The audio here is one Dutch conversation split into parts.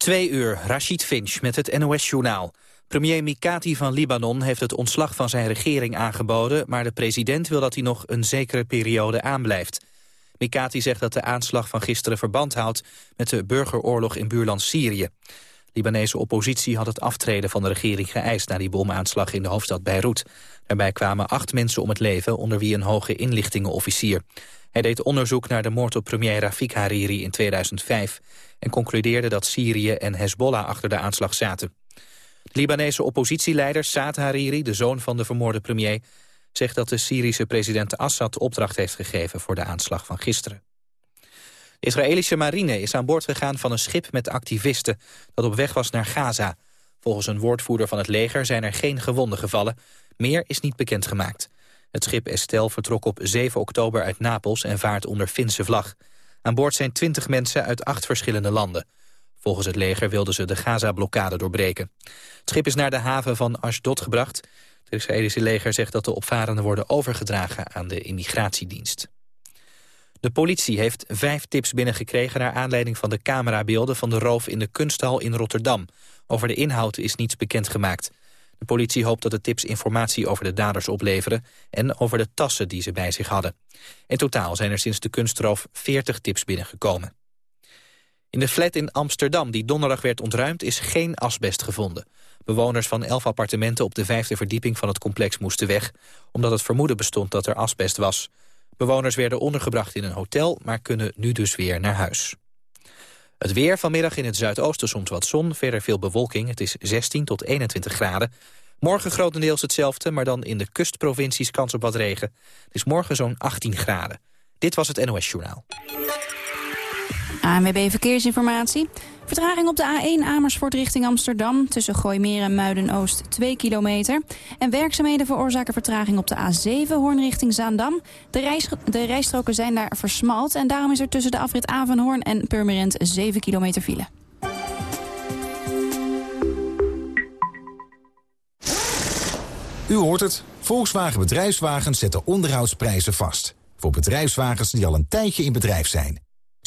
Twee uur, Rashid Finch met het NOS-journaal. Premier Mikati van Libanon heeft het ontslag van zijn regering aangeboden... maar de president wil dat hij nog een zekere periode aanblijft. Mikati zegt dat de aanslag van gisteren verband houdt... met de burgeroorlog in buurland Syrië. Libanese oppositie had het aftreden van de regering geëist... na die bomaanslag in de hoofdstad Beirut. Daarbij kwamen acht mensen om het leven, onder wie een hoge inlichtingenofficier. Hij deed onderzoek naar de moord op premier Rafik Hariri in 2005 en concludeerde dat Syrië en Hezbollah achter de aanslag zaten. De Libanese oppositieleider Saad Hariri, de zoon van de vermoorde premier... zegt dat de Syrische president Assad opdracht heeft gegeven voor de aanslag van gisteren. De Israëlische marine is aan boord gegaan van een schip met activisten... dat op weg was naar Gaza. Volgens een woordvoerder van het leger zijn er geen gewonden gevallen. Meer is niet bekendgemaakt. Het schip Estel vertrok op 7 oktober uit Napels en vaart onder Finse vlag. Aan boord zijn 20 mensen uit acht verschillende landen. Volgens het leger wilden ze de Gaza-blokkade doorbreken. Het schip is naar de haven van Ashdod gebracht. Het Israëlische leger zegt dat de opvarenden worden overgedragen aan de immigratiedienst. De politie heeft vijf tips binnengekregen naar aanleiding van de camerabeelden van de roof in de kunsthal in Rotterdam. Over de inhoud is niets bekendgemaakt. De politie hoopt dat de tips informatie over de daders opleveren... en over de tassen die ze bij zich hadden. In totaal zijn er sinds de kunstroof 40 tips binnengekomen. In de flat in Amsterdam, die donderdag werd ontruimd, is geen asbest gevonden. Bewoners van elf appartementen op de vijfde verdieping van het complex moesten weg... omdat het vermoeden bestond dat er asbest was. Bewoners werden ondergebracht in een hotel, maar kunnen nu dus weer naar huis. Het weer vanmiddag in het zuidoosten soms wat zon, verder veel bewolking. Het is 16 tot 21 graden. Morgen grotendeels hetzelfde, maar dan in de kustprovincies kans op wat regen. Het is morgen zo'n 18 graden. Dit was het NOS Journaal. ANWB Verkeersinformatie. Vertraging op de A1 Amersfoort richting Amsterdam... tussen Gooimeer en Muiden-Oost 2 kilometer. En werkzaamheden veroorzaken vertraging op de A7 Hoorn richting Zaandam. De, de rijstroken zijn daar versmalt... en daarom is er tussen de afrit Avanhoorn en Purmerend 7 kilometer file. U hoort het. Volkswagen Bedrijfswagens zetten onderhoudsprijzen vast. Voor bedrijfswagens die al een tijdje in bedrijf zijn...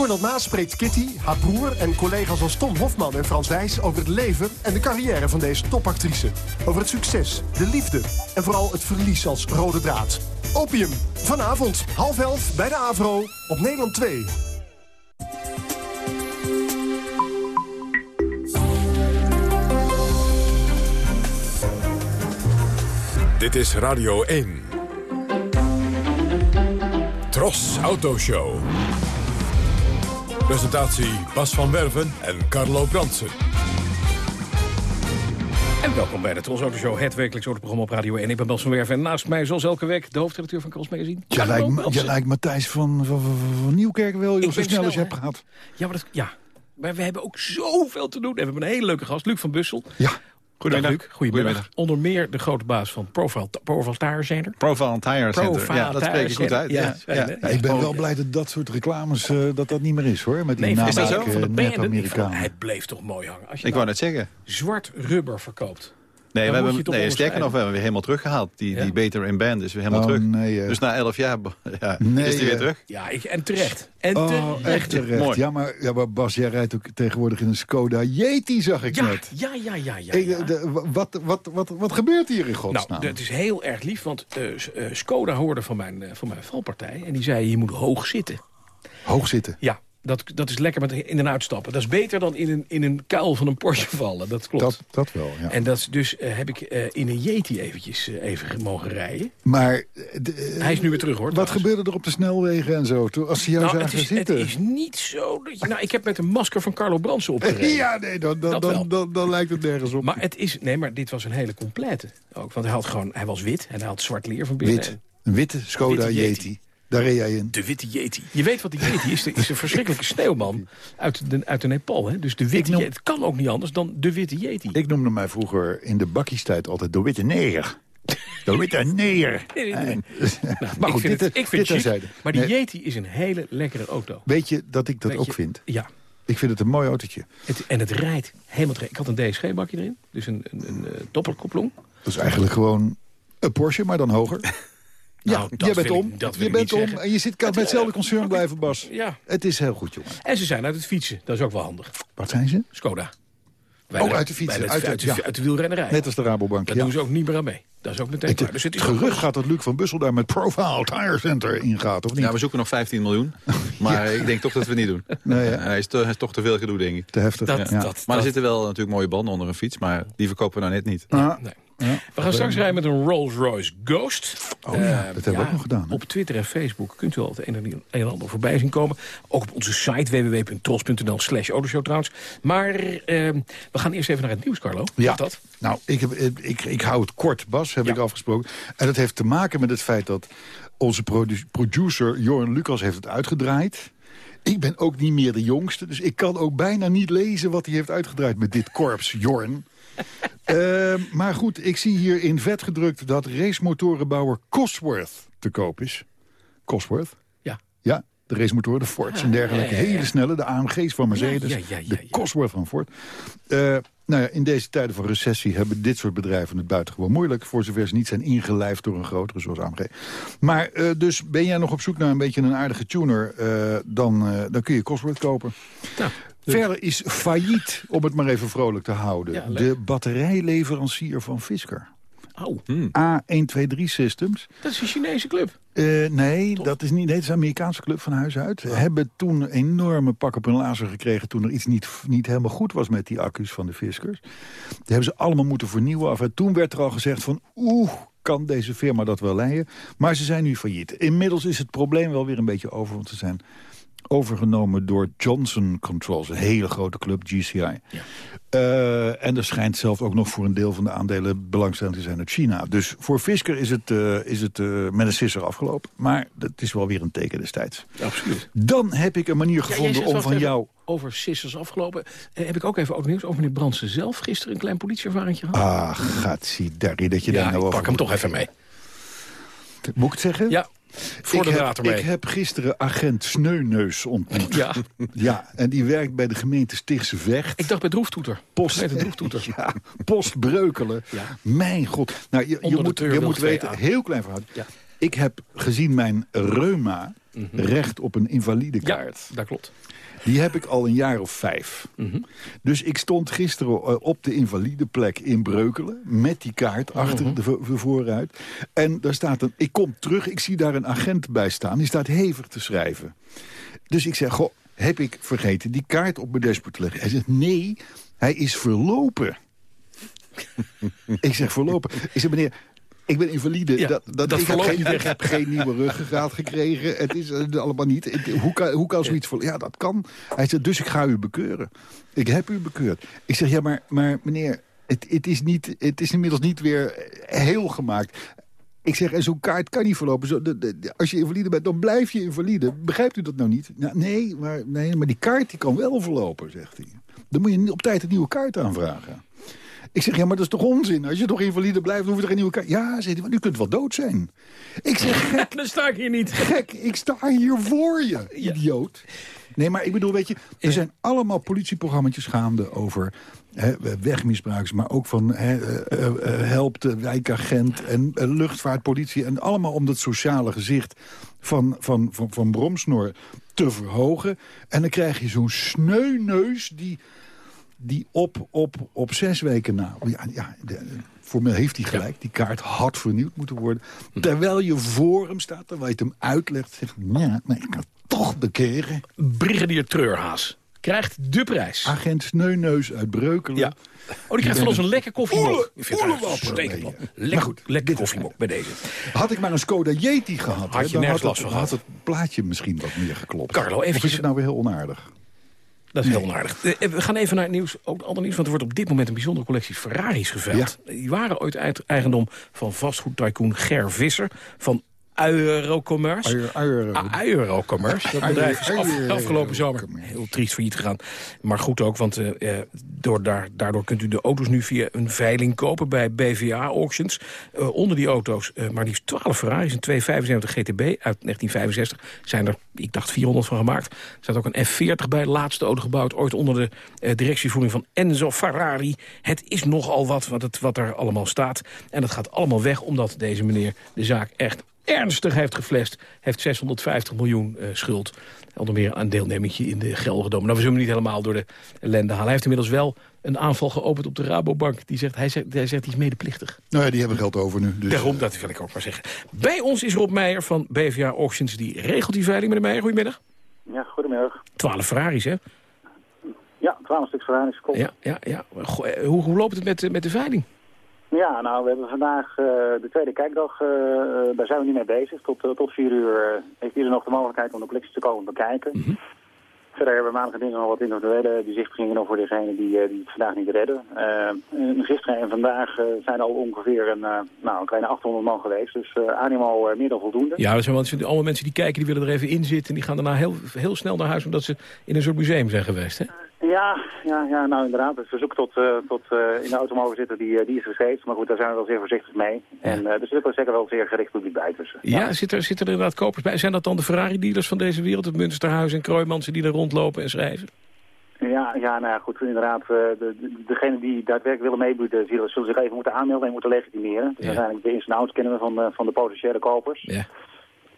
Cornel Maas spreekt Kitty, haar broer en collega's als Tom Hofman en Frans Wijs... over het leven en de carrière van deze topactrice. Over het succes, de liefde en vooral het verlies als rode draad. Opium, vanavond, half elf bij de AVRO op Nederland 2. Dit is Radio 1. Tros Autoshow. Presentatie Bas van Werven en Carlo Brandsen. En welkom bij de Tros Auto Show, het wekelijks autoprogramma op Radio 1. Ik ben Bas van Werven en naast mij zoals elke week de hoofdredacteur van Cross Magazine. Je lijkt, je lijkt Matthijs van, van, van Nieuwkerk wel, joh, zo snel als je hebt gehad. Ja, maar, dat, ja, maar we hebben ook zoveel te doen. En we hebben een hele leuke gast, Luc van Bussel. Ja. Goedemiddag. Goedemiddag. Onder meer de grote baas van Profile, Profile Tire Center. Profile Tire Center, ja, dat spreek je goed uit. Ja, ja, ja. ik ben wel blij dat dat soort reclames, uh, dat dat niet meer is, hoor. Met die nee, naam is dat zo? Van de Amerikaan. Hij bleef toch mooi hangen. Als je ik nou wou net zeggen. zwart rubber verkoopt. Nee, we hebben, nee sterker nog, we hebben weer helemaal teruggehaald. Die, ja? die Beter in Band is weer helemaal oh, terug. Nee, uh... Dus na elf jaar ja, nee, is die weer terug. Ja, ik, en terecht. En oh, terecht. Echt terecht. Mooi. Ja, maar, ja, maar Bas, jij rijdt ook tegenwoordig in een Skoda Yeti, zag ik ja, net. Ja, ja, ja. ja, ja. Ik, de, wat, wat, wat, wat gebeurt hier in godsnaam? Nou, dat is heel erg lief, want uh, Skoda hoorde van mijn, uh, van mijn valpartij... en die zei, je moet hoog zitten. Hoog zitten? Ja. Dat, dat is lekker met in en uitstappen. Dat is beter dan in een, in een kuil van een Porsche vallen. Dat klopt. Dat, dat wel, ja. En dat, dus uh, heb ik uh, in een Yeti eventjes uh, even mogen rijden. Maar... Hij is nu weer terug, hoor. Wat trouwens. gebeurde er op de snelwegen en zo? Toen, als ze jou nou, zagen het is, zitten? Het is niet zo... Dat je, nou, ik heb met een masker van Carlo Brandsen opgereden. ja, nee, dan, dan, dan, dan, dan, lijkt het nergens op. Maar het is... Nee, maar dit was een hele complete. Ook, want hij had gewoon... Hij was wit en hij had zwart leer van binnen. Wit. Een witte Skoda witte Yeti. Yeti. Daar reed jij in. De witte Yeti. Je weet wat die Yeti is. is een verschrikkelijke sneeuwman uit de, uit de Nepal. Hè? Dus de witte noem... Yeti. Het kan ook niet anders dan de witte Yeti. Ik noemde mij vroeger in de bakkiestijd altijd de witte neger. De witte neer. Nou, Maar ik goed, vind dit, het, ik vind dit het maar die Nee, Yeti is een hele lekkere auto. Weet je dat ik dat Weet ook je- vind? Ja, Ik vind het een mooi autootje. het, en het rijdt helemaal... Ik had een DSG-bakje erin, dus een, een, een eh. Dat is eigenlijk gewoon een Porsche, maar dan hoger. ja, Nou, dat je bent wil ik- om. je bent om zeggen. en je zit, kan Het, met hetzelfde eh, concern blijven, Bas. Ja, Het is heel goed, jongen. en ze zijn uit het fietsen. Dat is ook wel handig. Wat zijn ze? Skoda. Oh, uit de fietsen, Bij uit de- uit, de, ja. uit de wielrennerij. Net als de Rabobank. Daar ja. doen ze ook niet meer aan mee. Dat is ook meteen Het. Dus het is gerucht gaat dat Luc van Bussel daar met Profile Tire Center ingaat, of niet? Ja, we zoeken nog 15 miljoen. Maar ik denk toch dat we het niet doen. Nee, hè? hij, is te, hij is toch te veel gedoe, denk ik. Te heftig. Dat, ja. dat, Maar dat- er zitten wel natuurlijk mooie banden onder een fiets. Maar die verkopen we nou net niet. Ah, nee. Ja. We gaan straks rijden met een Rolls-Royce Ghost. Oh ja, Eh, dat hebben we ook nog gedaan, hè? Op Twitter en Facebook kunt u al het een en ander voorbij zien komen. Ook op onze site www.tros.nl slash autoshow trouwens. Maar eh, we gaan eerst even naar het nieuws, Carlo. Ja. Dat? Nou, ik, heb, ik, ik hou het kort, Bas, heb ik afgesproken. En dat heeft te maken met het feit dat onze produ- producer Joran Lucas heeft het uitgedraaid. Ik ben ook niet meer de jongste, dus ik kan ook bijna niet lezen wat hij heeft uitgedraaid met dit korps, Jorn. Eh, maar goed, ik zie hier in vet gedrukt dat racemotorenbouwer Cosworth te koop is. Cosworth? Ja. Ja, de racemotoren, de Fords en dergelijke. ja, ja, ja. Hele snelle, de AMG's van Mercedes. Ja, ja, ja, ja, de. Cosworth van Ford. Eh, nou ja, in deze tijden van recessie hebben dit soort bedrijven het buitengewoon moeilijk. Voor zover ze niet zijn ingelijfd door een grotere zoals AMG. Maar eh, dus ben jij nog op zoek naar een beetje een aardige tuner, eh, dan, dan kun je Cosworth kopen. Nou, Verder is failliet, om het maar even vrolijk te houden, Ja, de batterijleverancier van Fisker. oh, A123 Systems. dat is een Chinese club. Eh, nee, dat is niet. Nee, het is een Amerikaanse club van huis uit. Ze hebben toen een enorme pak op hun lazer gekregen... toen er iets niet, niet helemaal goed was met die accu's van de Fiskers. Die hebben ze allemaal moeten vernieuwen. Af. En toen werd er al gezegd van... oeh, kan deze firma dat wel leiden? Maar ze zijn nu failliet. Inmiddels is het probleem wel weer een beetje over... want ze zijn overgenomen door Johnson Controls. Een hele grote club, GCI. Eh, en er schijnt zelf ook nog voor een deel van de aandelen belangstelling te zijn uit China. Dus voor Fisker is het, eh, is het eh, met een sisser afgelopen. Maar dat is wel weer een teken destijds. Absoluut. Dan heb ik een manier gevonden om van jou... Over Sissers afgelopen. Heb ik ook even ook nieuws over meneer Brandsen zelf. Gisteren een klein politieervaring gehad. Ah, gatsie, dat je ja, daar nou ik over pak hem toch even mee. Moet ik het zeggen? Ja, voor ik de heb, draad ermee. Ik heb gisteren agent Sneuneus ontmoet. Ja, Ja, en die werkt bij de gemeente Stichtse Vecht. ik dacht bij Droeftoeter. Post, Gemeente Droeftoeter. ja, post Breukelen. Ja. Mijn god. Nou, je, je de moet, je moet weten, aan. heel klein verhaal. Ja. Ik heb gezien mijn reuma recht op een invalide Mhm. Ja, dat klopt. Die heb ik al een jaar of vijf. Mhm. Dus ik stond gisteren eh, op de invalide plek in Breukelen... met die kaart achter Mhm. de vooruit. En daar staat een... Ik kom terug, ik zie daar een agent bij staan. Die staat hevig te schrijven. Dus ik zeg, goh, heb ik vergeten die kaart op mijn dashboard te leggen? Hij zegt, nee, hij is verlopen. ik zeg, verlopen? Ik zeg, meneer... Ik ben invalide. Ja, dat, dat, dat ik, heb geen, weg. heb geen nieuwe ruggengraat gekregen. Het is eh, allemaal niet. Hoe kan, hoe kan zoiets verlopen? Ja, dat kan. Hij zegt, dus ik ga u bekeuren. Ik heb u bekeurd. Ik zeg, ja, maar, maar meneer, het, het, is niet, het is inmiddels niet weer heel gemaakt. Ik zeg, en zo'n kaart kan niet verlopen. Zo, de- de- als je invalide bent, dan blijf je invalide. Begrijpt u dat nou niet? Nou, nee, maar, nee, maar die kaart die kan wel verlopen, zegt hij. Dan moet je op tijd een nieuwe kaart aanvragen. Ik zeg, ja, maar dat is toch onzin? Als je toch invalide blijft, hoef je toch geen nieuwe kaart... Ja, zegt hij, want u kunt wel dood zijn. Ik zeg, gek, Dan sta ik hier niet. gek, ik sta hier voor je, idioot. Nee, maar ik bedoel, weet je, er zijn allemaal politieprogramma's gaande over hè, wegmisbruikers, maar ook van hè, eh, eh, help de wijkagent en eh, luchtvaartpolitie. En allemaal om dat sociale gezicht van, van, van, van Bromsnor te verhogen. En dan krijg je zo'n sneuneus die, die op, op, op zes weken na... Ja, ja, de- formeel heeft hij gelijk. Die kaart had vernieuwd moeten worden. Terwijl je voor hem staat, terwijl je het hem uitlegt. Zegt, ja, maar ik kan toch bekeren. Brigadier Treurhaas krijgt de prijs. Agent Sneuneus uit Breukelen. Ja. Oh, die krijgt van ons een lekker koffiemok. Uitstekend, man. Nee. Lekker, Maar goed, lekker koffiemok bij deze. Had ik maar een Skoda Yeti gehad, Had je nergens last het, van had het plaatje misschien wat meer geklopt. Carlo, Of eventjes- is het nou weer heel onaardig? Dat is heel onaardig. Eh, We gaan even naar het nieuws, ook ander nieuws. Want er wordt op dit moment een bijzondere collectie Ferraris geveild. Die waren ooit eigendom van vastgoedtycoon Ger Visser. Van Eurocommerce. Euro- Eurocommerce. Dat bedrijf is af- afgelopen zomer heel triest failliet gegaan. Maar goed ook, want eh, eh, door daar, daardoor kunt u de auto's nu via een veiling kopen bij BVA Auctions. Eh, onder die auto's eh, maar liefst 12 Ferraris, een 275 GTB uit 1965. Zijn er, ik dacht, 400 van gemaakt. Er staat ook een F40 bij, de laatste auto gebouwd. Ooit onder de directievoering van Enzo Ferrari. Het is nogal wat wat, het, wat er allemaal staat. En dat gaat allemaal weg omdat deze meneer de zaak echt ernstig heeft geflest. Heeft 650 miljoen eh, schuld. Onder meer een deelnemertje in de Gelredome. Nou, we zullen hem niet helemaal door de ellende halen. Hij heeft inmiddels wel een aanval geopend op de Rabobank. Die zegt, hij, zegt, hij zegt, hij is medeplichtig. Nou ja, die hebben geld over nu. Dus, Daarom, dat wil ik ook maar zeggen. Bij ons is Rob Meijer van BVA Auctions. Die regelt die veiling. Meneer Meijer, goedemiddag. Ja, goedemiddag. 12 Ferraris, hè? Ja, 12 stuks Ferraris klopt. Ja, ja, ja. Goh, eh, hoe, hoe loopt het met, eh, met de veiling? Ja, nou, we hebben vandaag eh, de tweede kijkdag. eh, eh, daar zijn we nu mee bezig. Tot, tot vier uur heeft iedereen nog de mogelijkheid om de collecties te komen bekijken. Mhm. Verder hebben we maandag en dinsdag nog wat individuele bezichtigingen nog voor degenen die, die het vandaag niet redden. En gisteren en vandaag zijn al ongeveer een, nou, een kleine 800 man geweest. Dus animo meer dan voldoende. Ja, dat zijn wel allemaal mensen die kijken, die willen er even in zitten. En die gaan daarna heel, heel snel naar huis, omdat ze in een soort museum zijn geweest, hè? Ja, ja, ja, nou inderdaad. Het verzoek tot, eh, tot eh, in de auto mogen zitten, die, eh, die is steeds. Maar goed, daar zijn we wel zeer voorzichtig mee. En eh, er zit ook zeker wel zeker gericht publiek bij tussen. Ja, zitten er, zitten er inderdaad kopers bij? Zijn dat dan de Ferrari-dealers van deze wereld? Het Münsterhuis en Kroijmansen die er rondlopen en schrijven? Ja, ja, nou ja, goed, inderdaad. de, de, degenen die daadwerkelijk willen meebieden, zullen, zich even moeten aanmelden en moeten legitimeren. Dus Ja. uiteindelijk de ins en outs kennen we van, van de potentiële kopers. Ja.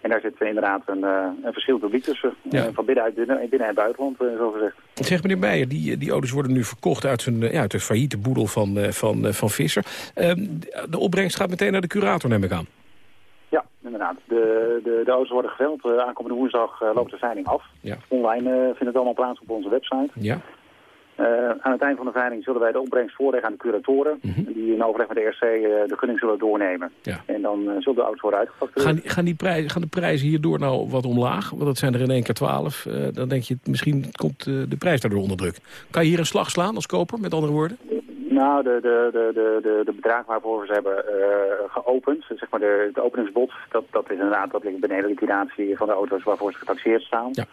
En daar zit inderdaad een, eh, een verschil publiek tussen. Ja. Eh, van binnenuit, binnen, binnen en buitenland, eh, zo gezegd. Zeg meneer Meijer, die, die auto's worden nu verkocht uit, zijn, ja, uit de failliete boedel van, van, van Visser. Ehm, de opbrengst gaat meteen naar de curator, neem ik aan. Ja, inderdaad. De, de, de worden geveld. Aankomende woensdag loopt de veiling af. Ja. Online vindt het allemaal plaats op onze website. Ja. Eh, aan het eind van de veiling zullen wij de opbrengst voorleggen aan de curatoren. Die in overleg met de RC eh, de gunning zullen doornemen. Mhm. Ja. En dan eh, zullen de auto's worden uitgefactureerd. Gaan, gaan, die prijzen, gaan de prijzen hierdoor nou wat omlaag? Want dat zijn er in één keer twaalf. Dan denk je, misschien komt de prijs daardoor onder druk. Kan je hier een slag slaan als koper, met andere woorden? Nou, de, de, de, de, de, bedragen waarvoor we ze hebben geopend, zeg maar de, de openingsbod, dat, dat is inderdaad, dat ligt beneden de liquidatie van de auto's waarvoor ze getaxeerd staan. Ja.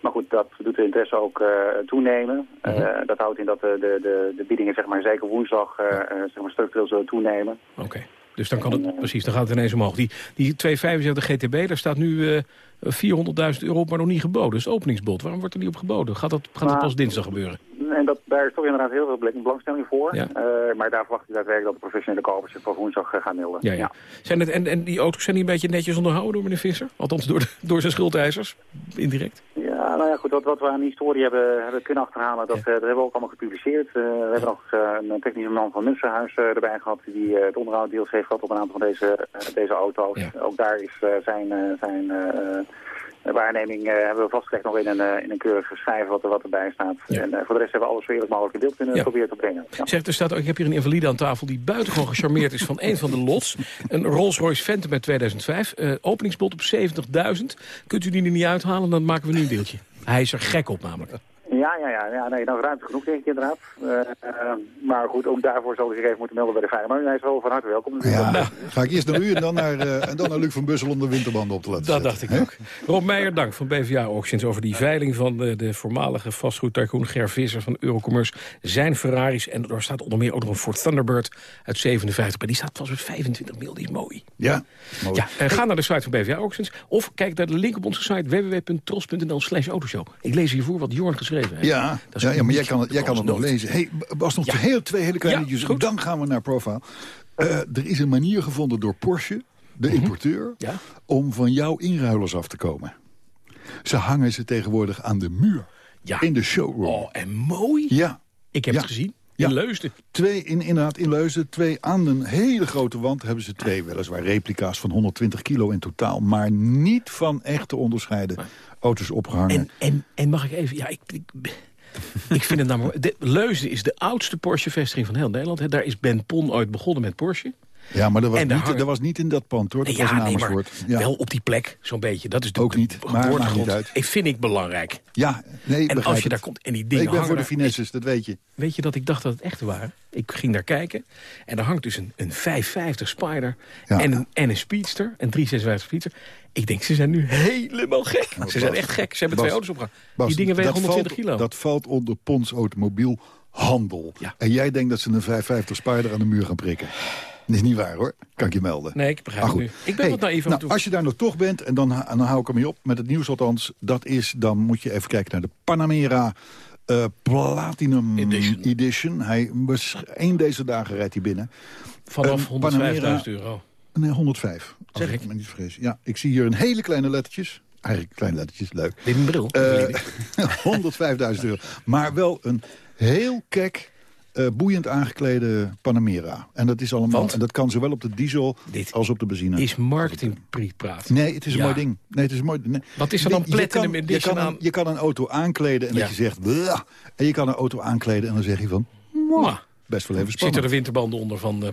Maar goed, dat doet de interesse ook eh, toenemen. Eh, Mhm. dat houdt in dat de, de, de, biedingen zeg maar, zeker woensdag eh, zeg maar, structureel zullen toenemen. Oké. Dus dan kan het, precies, dan gaat het ineens omhoog. Die, die 275 GTB, daar staat nu eh 400.000 euro op, maar nog niet geboden. Het openingsbod. Waarom wordt er niet op geboden? Gaat dat, gaat dat pas dinsdag gebeuren? En dat, daar is toch inderdaad heel veel belangstelling voor. Ja. Eh, maar daar verwacht ik daadwerkelijk dat de professionele kopers zich voor woensdag eh, gaan melden. Ja, ja. Zijn het, en, en die auto's zijn die een beetje netjes onderhouden door meneer Visser? Althans door, de- door zijn schuldeisers, indirect. Ja, nou ja, goed, wat, wat we aan die historie hebben, hebben kunnen achterhalen, dat, eh, dat hebben we ook allemaal gepubliceerd. We hebben nog een technische man van Munsterhuis erbij gehad, die het onderhoud deels heeft gehad op een aantal van deze, deze auto's. Ook daar is zijn, zijn waarneming eh, hebben we vastgelegd nog in een, eh, in een keurig schrijven wat, er, wat erbij staat. Ja. En eh, voor de rest hebben we alles zo eerlijk mogelijk in beeld kunnen Ja. proberen te brengen. Ja. Zegt, er staat ook, ik heb hier een invalide aan tafel die buitengewoon gecharmeerd is van een van de lots. Een Rolls-Royce Phantom uit 2005. eh, openingsbod op 70.000. Kunt u die er niet uithalen, dan maken we nu een deeltje. Hij is er gek op namelijk. Ja, ja, ja, ja nee, nou ruimte genoeg denk ik inderdaad. Eh, eh, maar goed, ook daarvoor zal hij zich even moeten melden bij de veiling. Maar hij is wel van harte welkom. natuurlijk. Ja, ga ik eerst naar u en dan naar, eh, en dan naar Luc van Bussel om de winterbanden op te laten Dat zetten. dacht ik ook. Rob Meijer, dank van BVA Auctions over die veiling van de, de voormalige vastgoedtycoon Ger Visser van Eurocommerce. Zijn Ferraris en er staat onder meer ook nog een Ford Thunderbird uit 57. Maar die staat pas met 25 mil, die is mooi. Ja, mooi. Ja, ga naar de site van BVA Auctions of kijk naar de link op onze site www.tros.nl slash autoshow. Ik lees hiervoor wat Jorn geschreven Ja, ja, ja, maar jij kan het, jij kan het nog lezen. Hey, Bas, nog Ja. heel, twee hele kleine Ja. Dan gaan we naar Profile. Eh, er is een manier gevonden door Porsche, de importeur... Mhm. Ja. om van jouw inruilers af te komen. Ze hangen ze tegenwoordig aan de muur. Ja. In de showroom. Oh, en mooi. Ja. Ik heb het gezien. In Ja. Leusden. Twee in, inderdaad in Leusden, twee aan een hele grote wand hebben ze twee weliswaar replica's van 120 kilo in totaal, maar niet van echt te onderscheiden auto's opgehangen. En, en, en mag ik even... Ja, ik, ik, vind het namelijk... De, Leusden is de oudste Porsche-vestiging van heel Nederland. Daar is Ben Pon ooit begonnen met Porsche. Ja, maar dat was, niet, hangen- dat was niet in dat pand, hoor. Dat Nee, was ja, nee, maar ja. wel op die plek, zo'n beetje. Dat is de, Ook de niet, maar maakt niet uit. Ik vind ik belangrijk. ja, nee, En als je het. daar komt en die dingen Ik ben voor de finesses, dat weet je. Weet je dat ik dacht dat het echte waren? Ik ging daar kijken en er hangt dus een, een 550 Spider Ja. en, een, en een Speedster, een 356 Speedster. Ik denk, ze zijn nu helemaal gek. ze zijn echt gek. Ze hebben Bas, twee auto's opgehaald. Die dingen wegen dat 120 valt, kilo. Dat valt onder Pons Automobielhandel. Ja. En jij denkt dat ze een 550 Spider aan de muur gaan prikken. Dat is niet waar, hoor. Kan ik je melden. Nee, ik begrijp het goed. nu. Ik ben Hey, wat naïef aan nou, het Als je daar nog toch bent, en dan, dan hou ik ermee op met het nieuws althans. Dat is, dan moet je even kijken naar de Panamera eh, Platinum Edition. Edition. Hij was één deze dagen rijdt hij binnen. Vanaf een Panamera- 105.000 euro. Nee, 105. Als Zeg ik ik? me niet vergis. Ja, ik zie hier een hele kleine lettertjes. Eigenlijk kleine lettertjes, leuk. Dit een bril. Eh, 105.000 euro. Maar wel een heel kek, eh, boeiend aangeklede Panamera. En dat is allemaal. Want? En dat kan zowel op de diesel Dit als op de benzine. is marketingpraat. Nee, het is een Ja. mooi ding. Nee, het is een mooi nee. Wat is er dan Je platinum kan- je kan, aan? een, je kan een auto aankleden en Ja. dat je zegt... "Blah." En je kan een auto aankleden en dan zeg je van... "Mwah." Best wel even zitten spannend. er winterbanden onder van uh?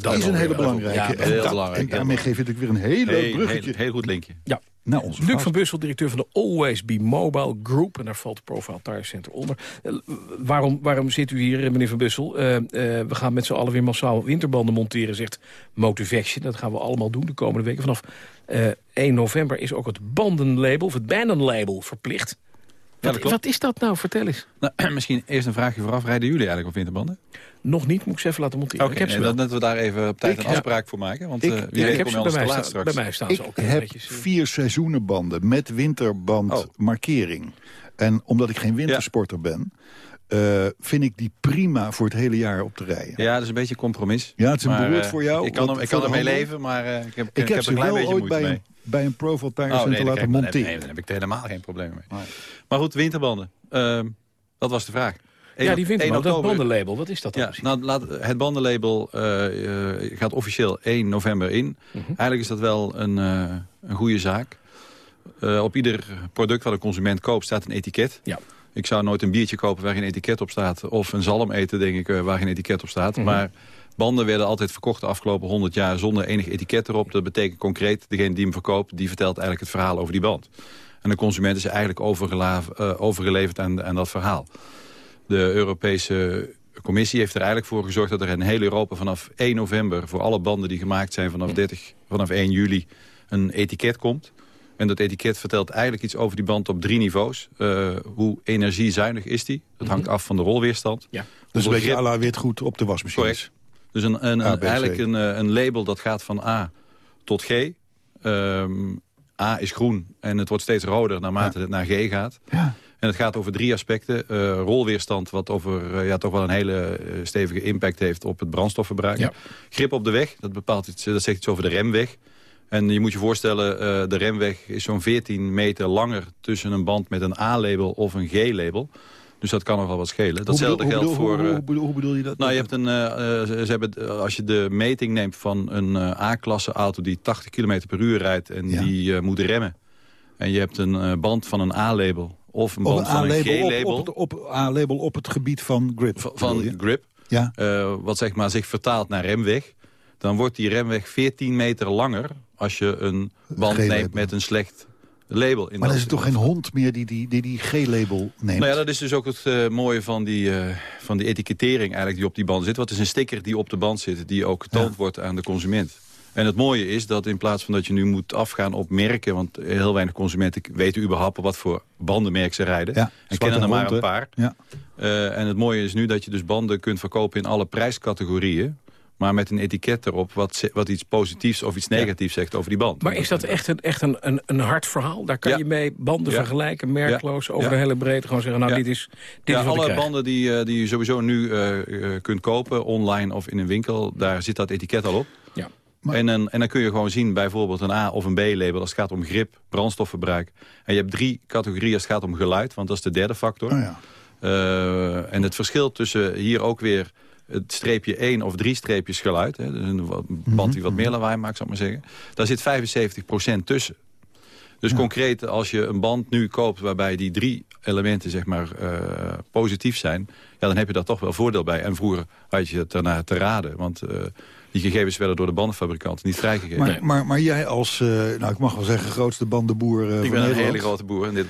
Dat is een hele belangrijke. Ja, en, heel belangrijk, en daarmee geef je natuurlijk weer een heel leuk bruggetje heel, heel goed linkje. Ja. naar onze Luc van Bussel, directeur van de Always Be Mobile Group. En daar valt Profile Tire Center onder. Eh, waarom, waarom zit u hier, eh, meneer van Bussel? Eh, eh, we gaan met z'n allen weer massaal winterbanden monteren, zegt Motivation. Dat gaan we allemaal doen de komende weken. Vanaf eh 1 november is ook het bandenlabel, of het bandenlabel, verplicht. Wat, wat is dat nou? Vertel eens. Nou, misschien eerst een vraagje vooraf. Rijden jullie eigenlijk op winterbanden? Nog niet, moet ik ze even laten monteren. ik heb ze nee, wel. dat, we daar even op tijd Ik- een afspraak voor maken. Want Ik- eh, ja, wie Ja, weet ik kom je bij mij, staan, straks. bij mij staan Ik ze ook. heb netjes, eh. vier seizoenenbanden met winterband Oh. markering. En omdat ik geen wintersporter ben... eh, vind ik die prima voor het hele jaar op te rijden. Ja, dat is een beetje een compromis. Ja, het is een beroerd voor jou. Ik kan, hem, ik kan ermee leven, maar eh, ik heb, Ik heb ze een klein wel beetje ooit moeite bij mee. Bij een Profile Oh, nee, dan, laten monteren. nee, dan heb ik er helemaal geen probleem mee. Maar goed, winterbanden. Ehm, dat was de vraag. Ja, 1 die winterband, dat oktober- bandenlabel, wat is dat dan Ja, nou, laat, het bandenlabel eh, eh, gaat officieel 1 november in. Mhm. Eigenlijk is dat wel een, eh, een goede zaak. Eh, op ieder product wat een consument koopt staat een etiket. Ja. Ik zou nooit een biertje kopen waar geen etiket op staat. Of een zalm eten, denk ik, eh, waar geen etiket op staat. Mhm. Maar banden werden altijd verkocht de afgelopen 100 jaar zonder enig etiket erop. Dat betekent concreet, degene die hem verkoopt, die vertelt eigenlijk het verhaal over die band. En de consument is eigenlijk eh, overgeleverd aan, aan dat verhaal. De Europese Commissie heeft er eigenlijk voor gezorgd dat er in heel Europa vanaf 1 november... voor alle banden die gemaakt zijn vanaf, 30, vanaf 1 juli een etiket komt. En dat etiket vertelt eigenlijk iets over die band op drie niveaus. Eh, hoe energiezuinig is die? Dat hangt af van de rolweerstand. Ja. Dus een beetje grip- à la witgoed op de wasmachines. Correct. Dus een, een, eigenlijk een, eh, een label dat gaat van A tot G. Ehm, A is groen en het wordt steeds roder naarmate het naar G gaat. Ja. En het gaat over drie aspecten. Eh, rolweerstand, wat over, ja, toch wel een hele stevige impact heeft op het brandstofverbruik. Ja. Grip op de weg, dat, bepaalt iets, dat zegt iets over de remweg. En je moet je voorstellen, eh, de remweg is zo'n 14 meter langer... tussen een band met een A-label of een G-label. Dus dat kan nogal wat schelen. Datzelfde geldt voor... Hoe, eh, hoe, bedoel, hoe bedoel je dat? nou, je hebt een, eh, ze hebben, als je de meting neemt van een A-klasse auto die 80 km per uur rijdt en Ja. die moet remmen. En je hebt een band van een A-label of een Of band een van een op, G-label op, het- op, A-label op het gebied van grip. van, van grip. Ja. wat zeg maar zich vertaalt naar remweg. Dan wordt die remweg 14 meter langer als je een band neemt met een slecht label. In Maar dan is het toch geen hond meer die die, die, die G-label neemt? Nou ja, dat is dus ook het eh, mooie van die, eh, van die etikettering eigenlijk die op die band zit. Wat is een sticker die op de band zit, die ook getoond Ja. wordt aan de consument. En het mooie is dat in plaats van dat je nu moet afgaan op merken... want heel weinig consumenten weten überhaupt wat voor bandenmerk ze rijden. Ja, en kennen er maar een paar. Ja. Eh, en het mooie is nu dat je dus banden kunt verkopen in alle prijscategorieën... maar met een etiket erop wat, wat iets positiefs of iets negatiefs zegt over die band. Maar is dat echt een, echt een, een, een hard verhaal? Daar kan Ja. je mee banden Ja. vergelijken, merkloos, over Ja. de hele breedte. Gewoon zeggen, nou Ja. dit is, dit ja, is wat alle banden die, eh, die je sowieso nu eh, eh, kunt kopen, online of in een winkel... daar zit dat etiket al op. Ja. Maar- En, dan, en dan kun je gewoon zien, bijvoorbeeld een A- of een B-label... als het gaat om grip, brandstofverbruik. En je hebt drie categorieën als het gaat om geluid, want dat is de derde factor. Oh ja. Eh, en het verschil tussen hier ook weer het streepje 1 of drie streepjes geluid... Hè, dus een band die wat meer lawaai maakt, zou ik maar zeggen... daar zit 75% tussen. Dus concreet, als je een band nu koopt waarbij die drie elementen zeg maar, eh, positief zijn... Ja, dan heb je daar toch wel voordeel bij. En vroeger had je het daarna te raden. Want eh, Die gegevens werden door de bandenfabrikant niet vrijgegeven. Maar, maar, maar jij als, uh, nou ik mag wel zeggen, grootste bandenboer uh, Ik ben een hele grote boer. In dit...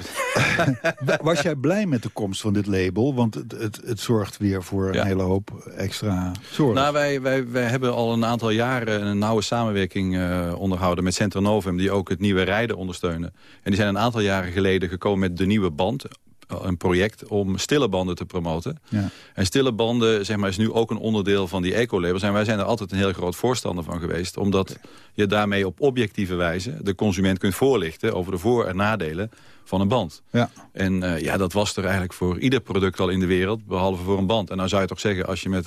Was jij blij met de komst van dit label? Want het, het, het zorgt weer voor Ja. een hele hoop extra zorg. Nou, wij, wij, wij hebben al een aantal jaren een nauwe samenwerking eh, onderhouden met Centro Novum... die ook het nieuwe rijden ondersteunen. En die zijn een aantal jaren geleden gekomen met de nieuwe band een project om stille banden te promoten. Ja. En stille banden zeg maar, is nu ook een onderdeel van die ecolabels. En wij zijn er altijd een heel groot voorstander van geweest. Omdat je daarmee op objectieve wijze de consument kunt voorlichten... over de voor- en nadelen van een band. Ja. En uh, ja, dat was er eigenlijk voor ieder product al in de wereld... behalve voor een band. En nou zou je toch zeggen, als je met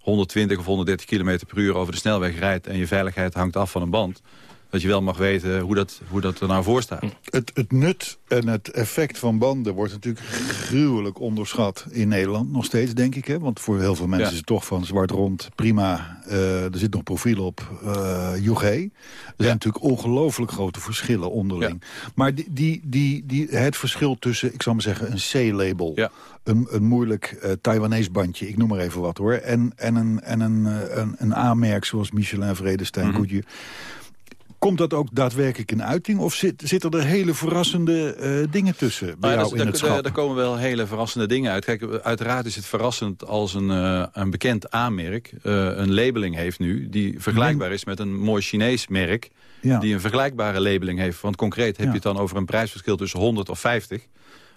120 of 130 km per uur over de snelweg rijdt... en je veiligheid hangt af van een band dat je wel mag weten hoe dat, hoe dat er nou voor staat. Het, het nut en het effect van banden wordt natuurlijk gruwelijk onderschat in Nederland. Nog steeds, denk ik. Hè? Want voor heel veel mensen Ja. is het toch van zwart rond, prima. Uh, er zit nog profiel op, uh, UG. Er zijn natuurlijk ongelooflijk grote verschillen onderling. Maar die, die, die, die, het verschil tussen, ik zal maar zeggen, een C-label... Een, een moeilijk uh, Taiwanese bandje, ik noem maar even wat hoor... en, en een, en een, een, een A-merk zoals Michelin, Vredestein, Mhm. Goodyear... Komt dat ook daadwerkelijk in uiting? Of zit, zitten er hele verrassende uh, dingen tussen bij Nou ja, jou dat- in daar- het schap? daar- Daar komen wel hele verrassende dingen uit. Kijk, uiteraard is het verrassend als een, uh, een bekend A-merk... Uh, een labeling heeft nu die vergelijkbaar is met een mooi Chinees merk... Ja. die een vergelijkbare labeling heeft. Want concreet heb Ja. je het dan over een prijsverschil tussen 100 of 50...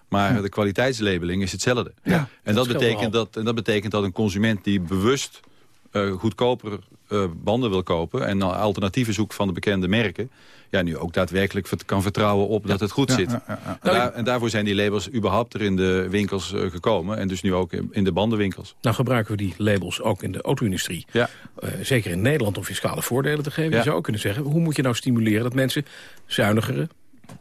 Maar de kwaliteitslabeling is hetzelfde. Ja, en, dat betekent dat, en dat betekent dat een consument die bewust uh, goedkoper uh, banden wil kopen... en nou alternatieven zoekt van de bekende merken... ja, nu ook daadwerkelijk kan vertrouwen op dat het goed Ja, zit. ja, ja. En, daar- en daarvoor zijn die labels überhaupt er in de winkels uh, gekomen... en dus nu ook in, de bandenwinkels. Nou gebruiken we die labels ook in de auto-industrie. Ja. Zeker in Nederland om fiscale voordelen te geven. Ja. Je zou ook kunnen zeggen, hoe moet je nou stimuleren dat mensen zuinigere...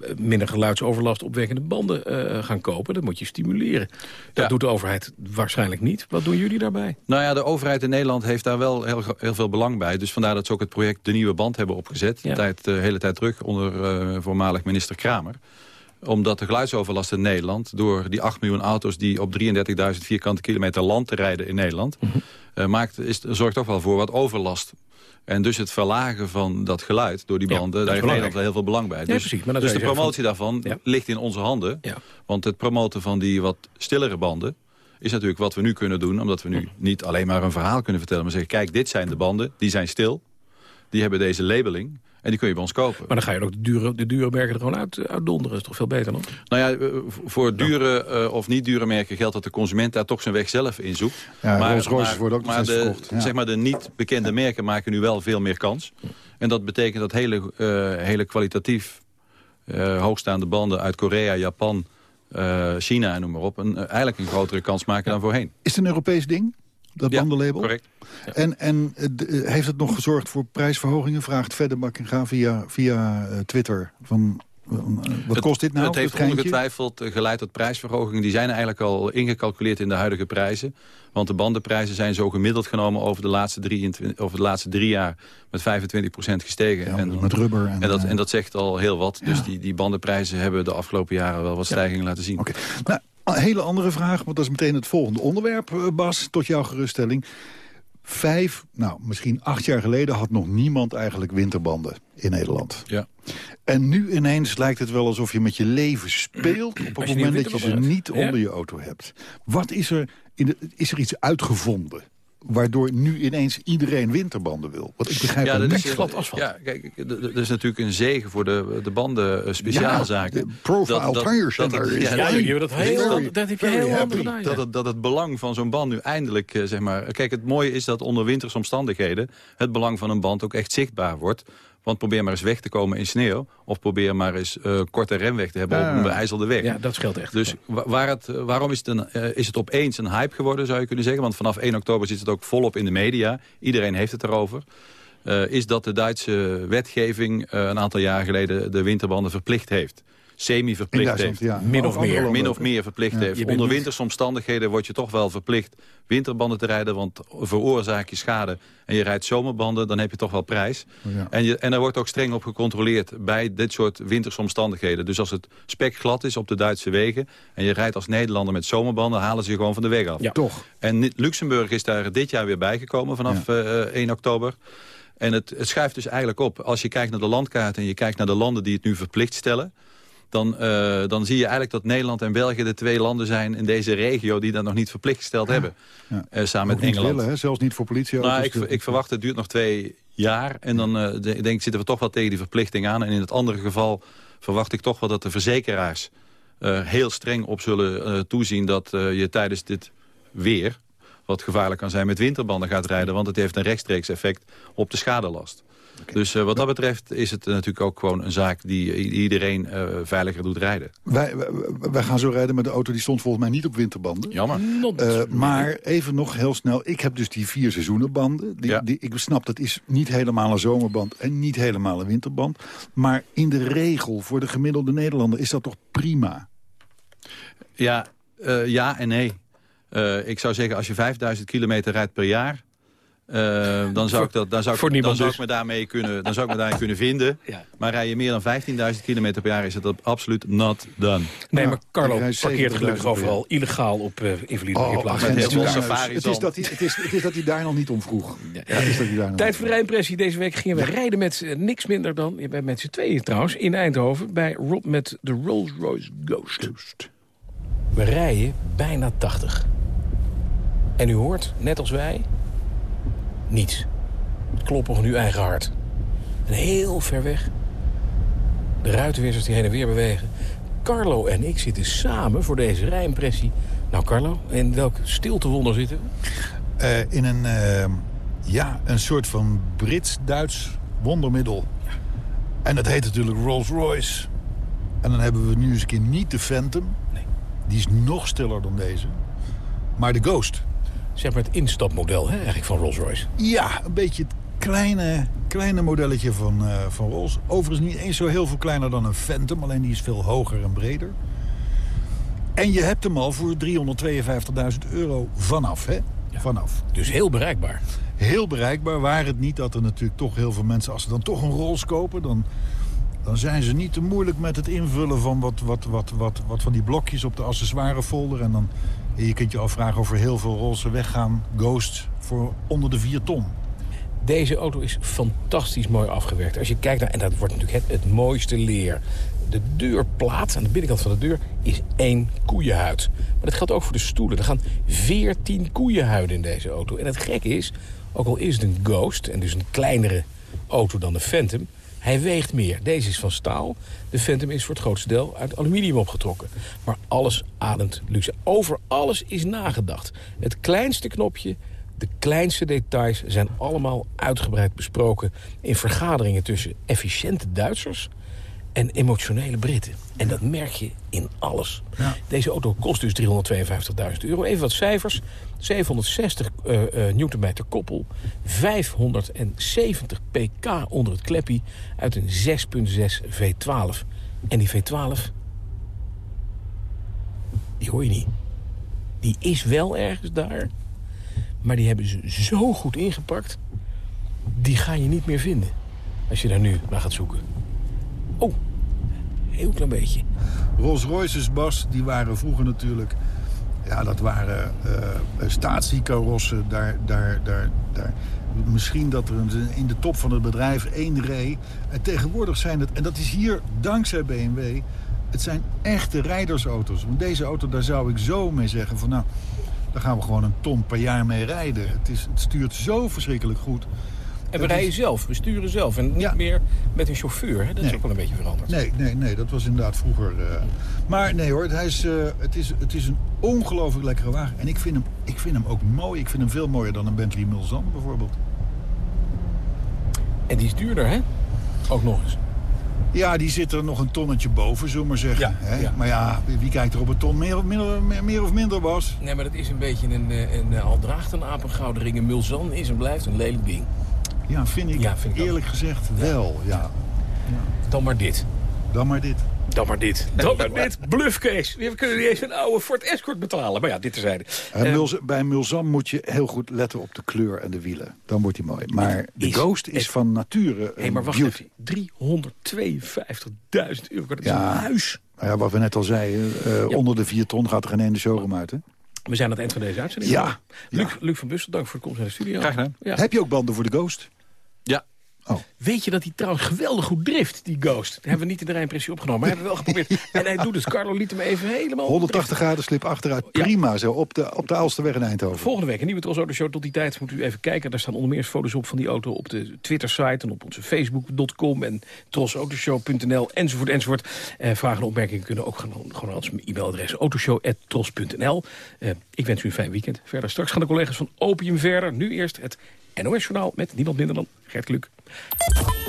eh, minder geluidsoverlast opwekkende banden eh, gaan kopen. Dat moet je stimuleren. Dat Ja. doet de overheid waarschijnlijk niet. Wat doen jullie daarbij? Nou ja, de overheid in Nederland heeft daar wel heel, heel veel belang bij. Dus vandaar dat ze ook het project De Nieuwe Band hebben opgezet. Ja. Tijd, de hele tijd terug onder eh, voormalig minister Kramer. Omdat de geluidsoverlast in Nederland... door die 8 miljoen auto's die op 33.000 vierkante kilometer land te rijden in Nederland... Eh, maakt, is, zorgt toch wel voor wat overlast. En dus het verlagen van dat geluid door die banden... daar heeft Nederland wel heel veel belang bij. Ja, dus precies, maar dus de promotie daarvan Ja. ligt in onze handen. Want het promoten van die wat stillere banden is natuurlijk wat we nu kunnen doen. Omdat we nu niet alleen maar een verhaal kunnen vertellen. Maar zeggen, kijk, dit zijn de banden, die zijn stil. Die hebben deze labeling. En die kun je bij ons kopen. Maar dan ga je ook de dure, de dure merken er gewoon uit, uitdonderen. Dat is toch veel beter dan? Nou ja, eh, voor dure eh, of niet dure merken geldt dat de consument daar toch zijn weg zelf in zoekt. Ja, maar Rolls maar- worden ook nog maar steeds de, verkocht, ja. Zeg maar de niet bekende merken maken nu wel veel meer kans. En dat betekent dat hele, eh, hele kwalitatief eh, hoogstaande banden uit Korea, Japan, eh, China en noem maar op... Een, eh, eigenlijk een grotere kans maken dan voorheen. Is het een Europees ding, dat Ja, bandenlabel? correct. En, en eh, eh, heeft het nog gezorgd voor prijsverhogingen? Vraagt verder Bakkinga via, via eh, Twitter. Van, wat Het- kost dit nou? Het heeft geintje? ongetwijfeld geleid tot prijsverhogingen. Die zijn eigenlijk al ingecalculeerd in de huidige prijzen. Want de bandenprijzen zijn zo gemiddeld genomen over de laatste, 23, over de laatste drie jaar met 25% gestegen. Ja, en, met rubber. En, en, dat, en dat zegt al heel wat. Dus die, die bandenprijzen hebben de afgelopen jaren wel wat stijgingen laten zien. Oké. Nou, een hele andere vraag, want dat is meteen het volgende onderwerp, eh, Bas, tot jouw geruststelling. Vijf, nou misschien acht jaar geleden had nog niemand eigenlijk winterbanden in Nederland. Ja. En nu ineens lijkt het wel alsof je met je leven speelt... op het moment dat je ze niet hebt. Onder je auto hebt. Wat is er, in de, is er iets uitgevonden... waardoor nu ineens iedereen winterbanden wil? Want ik begrijp er dat niks is, van. glad asfalt. Ja, kijk, dat is natuurlijk een zegen voor de, de banden eh, speciaalzaken. de profile tires dat, zijn het- er. ja, Ja, dat- dat heel, very- dat heb je heel handig gedaan. dat, ja. het, dat het belang van zo'n band nu eindelijk, eh, zeg maar... Kijk, het mooie is dat onder wintersomstandigheden... het belang van een band ook echt zichtbaar wordt. Want probeer maar eens weg te komen in sneeuw... of probeer maar eens eh, korte remweg te hebben Ja. op een beijzelde weg. Ja, dat scheelt echt. Dus wa- waar het, eh, waarom is het, een, eh, is het opeens een hype geworden, zou je kunnen zeggen? Want vanaf 1 oktober zit het ook volop in de media. Iedereen heeft het erover. Is dat de Duitse wetgeving een aantal jaar geleden de winterbanden verplicht heeft. Semi-verplicht heeft. Ja. Min of meer. Min of meer verplicht Ja. heeft. Onder niet- wintersomstandigheden word je toch wel verplicht winterbanden te rijden. Want veroorzaak je schade en je rijdt zomerbanden, dan heb je toch wel prijs. Ja. En, je, en er wordt ook streng op gecontroleerd bij dit soort wintersomstandigheden. Dus als het spek glad is op de Duitse wegen... en je rijdt als Nederlander met zomerbanden, halen ze je gewoon van de weg af. Ja. Toch. En Luxemburg is daar dit jaar weer bijgekomen vanaf eh, 1 oktober. En het, het schuift dus eigenlijk op. Als je kijkt naar de landkaart en je kijkt naar de landen die het nu verplicht stellen... Dan, eh, dan zie je eigenlijk dat Nederland en België de twee landen zijn in deze regio... die dat nog niet verplicht gesteld hebben. Ja. Eh, samen Ook met Engeland. willen, hè? zelfs niet voor politieauto's. Nou, ik, ik verwacht het duurt nog twee jaar. En dan eh, de- ik denk, zitten we toch wel tegen die verplichting aan. En in het andere geval verwacht ik toch wel dat de verzekeraars... heel streng op zullen toezien dat je tijdens dit weer... wat gevaarlijk kan zijn met winterbanden gaat rijden. Want het heeft een rechtstreeks effect op de schadelast. Dus eh, wat dat betreft is het eh, natuurlijk ook gewoon een zaak... die i- iedereen eh, veiliger doet rijden. Wij, wij, wij gaan zo rijden met de auto die stond volgens mij niet op winterbanden. Jammer. Eh, maar even nog heel snel. Ik heb dus die vier seizoenenbanden. Die, Ja. die, ik snap dat is niet helemaal een zomerband en niet helemaal een winterband. Maar in de regel voor de gemiddelde Nederlander is dat toch prima? Ja, eh, ja en nee. Eh, ik zou zeggen, als je 5000 kilometer rijdt per jaar... eh, dan zou ik, dat, dan zou ik, dan zou dus. ik me daarmee kunnen, dan zou ik me daarin kunnen vinden. Ja. Maar rij je meer dan 15.000 kilometer per jaar is het op- absoluut not done. Nee, Ja, maar Carlo parkeert 70.000 gelukkig overal illegaal op uh, invalide Oh, ja, het, is dat hij, het, is, het is dat hij daar nog niet om vroeg. Het is dat hij daar nog Tijd voor de rijimpressie. Deze week gingen we rijden met eh, niks minder dan... Je bent met z'n tweeën trouwens, in Eindhoven... Bij Rob met de Rolls-Royce Ghost. We rijden bijna 80. En u hoort, net als wij, niets. Het kloppen van uw eigen hart. En heel ver weg, de ruitenwissers die heen en weer bewegen. Carlo en ik zitten samen voor deze rijimpressie. Nou Carlo, in welk stiltewonder zitten we? Eh, in een, eh, ja, een soort van Brits-Duits wondermiddel. En dat heet natuurlijk Rolls-Royce. En dan hebben we nu eens een keer niet de Phantom. Nee. Die is nog stiller dan deze. Maar de Ghost. Zeg maar het instapmodel hè, eigenlijk van Rolls-Royce. Ja, een beetje het kleine, kleine modelletje van, eh, van Rolls. Overigens niet eens zo heel veel kleiner dan een Phantom. Alleen die is veel hoger en breder. En je hebt hem al voor 352.000 euro vanaf, hè? Vanaf. Dus heel bereikbaar. heel bereikbaar. Waar het niet dat er natuurlijk toch heel veel mensen... als ze dan toch een Rolls kopen... dan, dan zijn ze niet te moeilijk met het invullen van wat, wat, wat, wat, wat van die blokjes op de accessoirefolder. En dan je kunt je afvragen of er heel veel Rolls weggaan. Ghost voor onder de 4 ton. Deze auto is fantastisch mooi afgewerkt. Als je kijkt naar, en dat wordt natuurlijk het, het mooiste leer. De deurplaat aan de binnenkant van de deur is één koeienhuid. Maar dat geldt ook voor de stoelen. Er gaan 14 koeienhuiden in deze auto. En het gekke is, ook al is het een Ghost... en dus een kleinere auto dan de Phantom... hij weegt meer. Deze is van staal. De Phantom is voor het grootste deel uit aluminium opgetrokken. Maar alles ademt luxe. Over alles is nagedacht. Het kleinste knopje de kleinste details zijn allemaal uitgebreid besproken... in vergaderingen tussen efficiënte Duitsers en emotionele Britten. En dat merk je in alles. Ja. Deze auto kost dus 352.000 euro. Even wat cijfers. 760 eh eh, newtonmeter koppel. 570 pk onder het kleppie uit een 6.6 V12. En die V12, die hoor je niet. Die is wel ergens daar... Maar die hebben ze zo goed ingepakt... die ga je niet meer vinden. Als je daar nu naar gaat zoeken. Oh, heel klein beetje. Rolls-Royces, Bas, die waren vroeger natuurlijk... Ja, dat waren statiekarossen. Daar, daar, daar, daar. Misschien dat er in de top van het bedrijf één reed. En tegenwoordig zijn het... En dat is hier dankzij BMW... Het zijn echte rijdersauto's. Want deze auto, daar zou ik zo mee zeggen van... nou, daar gaan we gewoon een ton per jaar mee rijden. Het, is, het stuurt zo verschrikkelijk goed. En we rijden is- zelf, we sturen zelf. En niet Ja. meer met een chauffeur. Hè? Dat is ook wel een beetje veranderd. Nee, nee, nee, dat was inderdaad vroeger. eh. Maar nee hoor, hij is, eh, het, is, het is een ongelooflijk lekkere wagen. En ik vind, hem, ik vind hem ook mooi. Ik vind hem veel mooier dan een Bentley Mulsanne bijvoorbeeld. En die is duurder, hè? Ook nog eens. Ja, die zit er nog een tonnetje boven, zullen we maar zeggen. Ja, hè? ja. Maar ja, wie, kijkt er op een ton meer of minder, meer, of minder, Bas? Nee, maar dat is een beetje een... eh, een, al draagt een een gouden ring. Een Mulsanne is en blijft een lelijk ding. Ja, vind ik, Ja, vind ik ook. eerlijk gezegd wel, ja. Dan maar dit. Dan maar dit. Dan maar dit. Dan maar dit. Bluffcase. We kunnen niet eens een oude Ford Escort betalen. Maar ja, dit terzijde. Uh, bij Mulzam moet je heel goed letten op de kleur en de wielen. Dan wordt hij mooi. Maar de is, Ghost is van nature hey, maar wacht beauty. even. 352.000 euro. Dat is ja. een huis. Ja, wat we net al zeiden, uh, ja. onder de 4 ton gaat er geen ene showroom uit, hè? We zijn aan het eind van deze uitzending. Ja. Luc, ja. Luc van Bussel, dank voor de komst naar de studio. Graag gedaan. Ja. Heb je ook banden voor de Ghost? Oh. Weet je dat hij trouwens geweldig goed drift, die Ghost? Dat hebben we niet in de rijimpressie opgenomen, maar hebben we wel geprobeerd. en hij doet het. Carlo liet hem even helemaal 180 graden slip achteruit. Prima zo, op de, op de Alsterweg in Eindhoven. Volgende week een nieuwe Tros Auto Show. Tot die tijd moet u even kijken. Daar staan onder meer foto's op van die auto op de Twitter-site... en op onze Facebook.com en trosautoshow.nl enzovoort enzovoort. Eh, vragen en opmerkingen kunnen ook gaan, gewoon als mijn e-mailadres autoshow.tros.nl. Eh, ik wens u een fijn weekend. Verder straks gaan de collega's van Opium verder. Nu eerst het NOS-journaal met niemand minder dan Gert Kluk.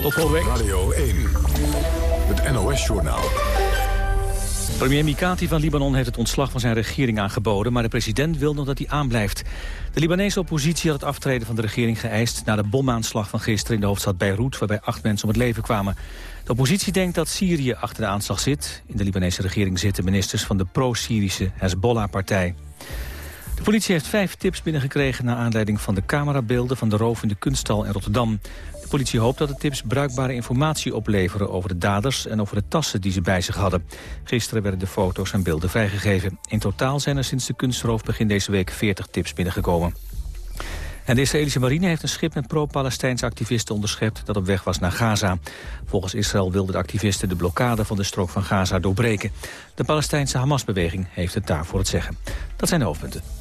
Tot volgende week. Radio 1, het NOS-journaal. Premier Mikati van Libanon heeft het ontslag van zijn regering aangeboden... maar de president wil nog dat hij aanblijft. De Libanese oppositie had het aftreden van de regering geëist... na de bomaanslag van gisteren in de hoofdstad Beirut... waarbij acht mensen om het leven kwamen. De oppositie denkt dat Syrië achter de aanslag zit. In de Libanese regering zitten ministers van de pro-Syrische Hezbollah-partij. De politie heeft vijf tips binnengekregen... naar aanleiding van de camerabeelden van de roof in de kunststal in Rotterdam. De politie hoopt dat de tips bruikbare informatie opleveren... over de daders en over de tassen die ze bij zich hadden. Gisteren werden de foto's en beelden vrijgegeven. In totaal zijn er sinds de kunstroof begin deze week 40 tips binnengekomen. En de Israëlische marine heeft een schip met pro-Palestijnse activisten onderschept dat op weg was naar Gaza. Volgens Israël wilden de activisten de blokkade van de strook van Gaza doorbreken. De Palestijnse Hamas-beweging heeft het daarvoor het zeggen. Dat zijn de hoofdpunten.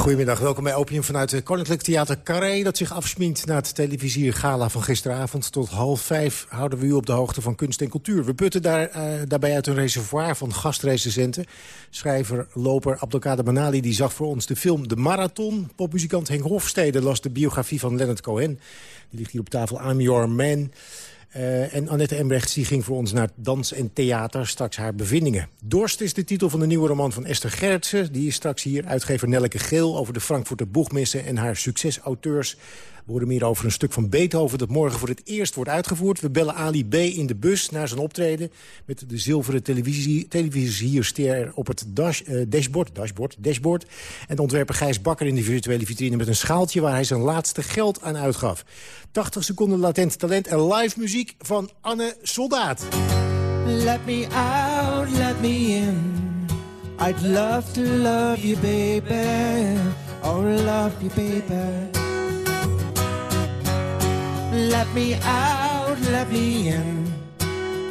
Goedemiddag, welkom bij Opium vanuit het Koninklijk Theater Carré... dat zich afsmient na het televisiegala van gisteravond. Tot half vijf houden we u op de hoogte van kunst en cultuur. We putten daar, uh, daarbij uit een reservoir van gastrecensenten. Schrijver, loper Abdelkader Banali die zag voor ons de film De Marathon. Popmuzikant Henk Hofstede las de biografie van Leonard Cohen. Die ligt hier op tafel, I'm Your Man... Uh, en Annette Embrechts die ging voor ons naar dans en theater, straks haar bevindingen. Dorst is de titel van de nieuwe roman van Esther Gertsen. Die is straks hier, uitgever Nelleke Geel... over de Frankfurter Boegmissen en haar succesauteurs. We horen meer over een stuk van Beethoven dat morgen voor het eerst wordt uitgevoerd. We bellen Ali B. in de bus naar zijn optreden... met de zilveren televisie, televisiester op het dash, uh, dashboard, dashboard, dashboard. En de ontwerper Gijs Bakker in de virtuele vitrine met een schaaltje... waar hij zijn laatste geld aan uitgaf. 80 seconden latent talent en live muziek van Anne Soldaat. Let me out, let me in. I'd love to love you, baby. Oh, love you, baby. Let me out, let me in.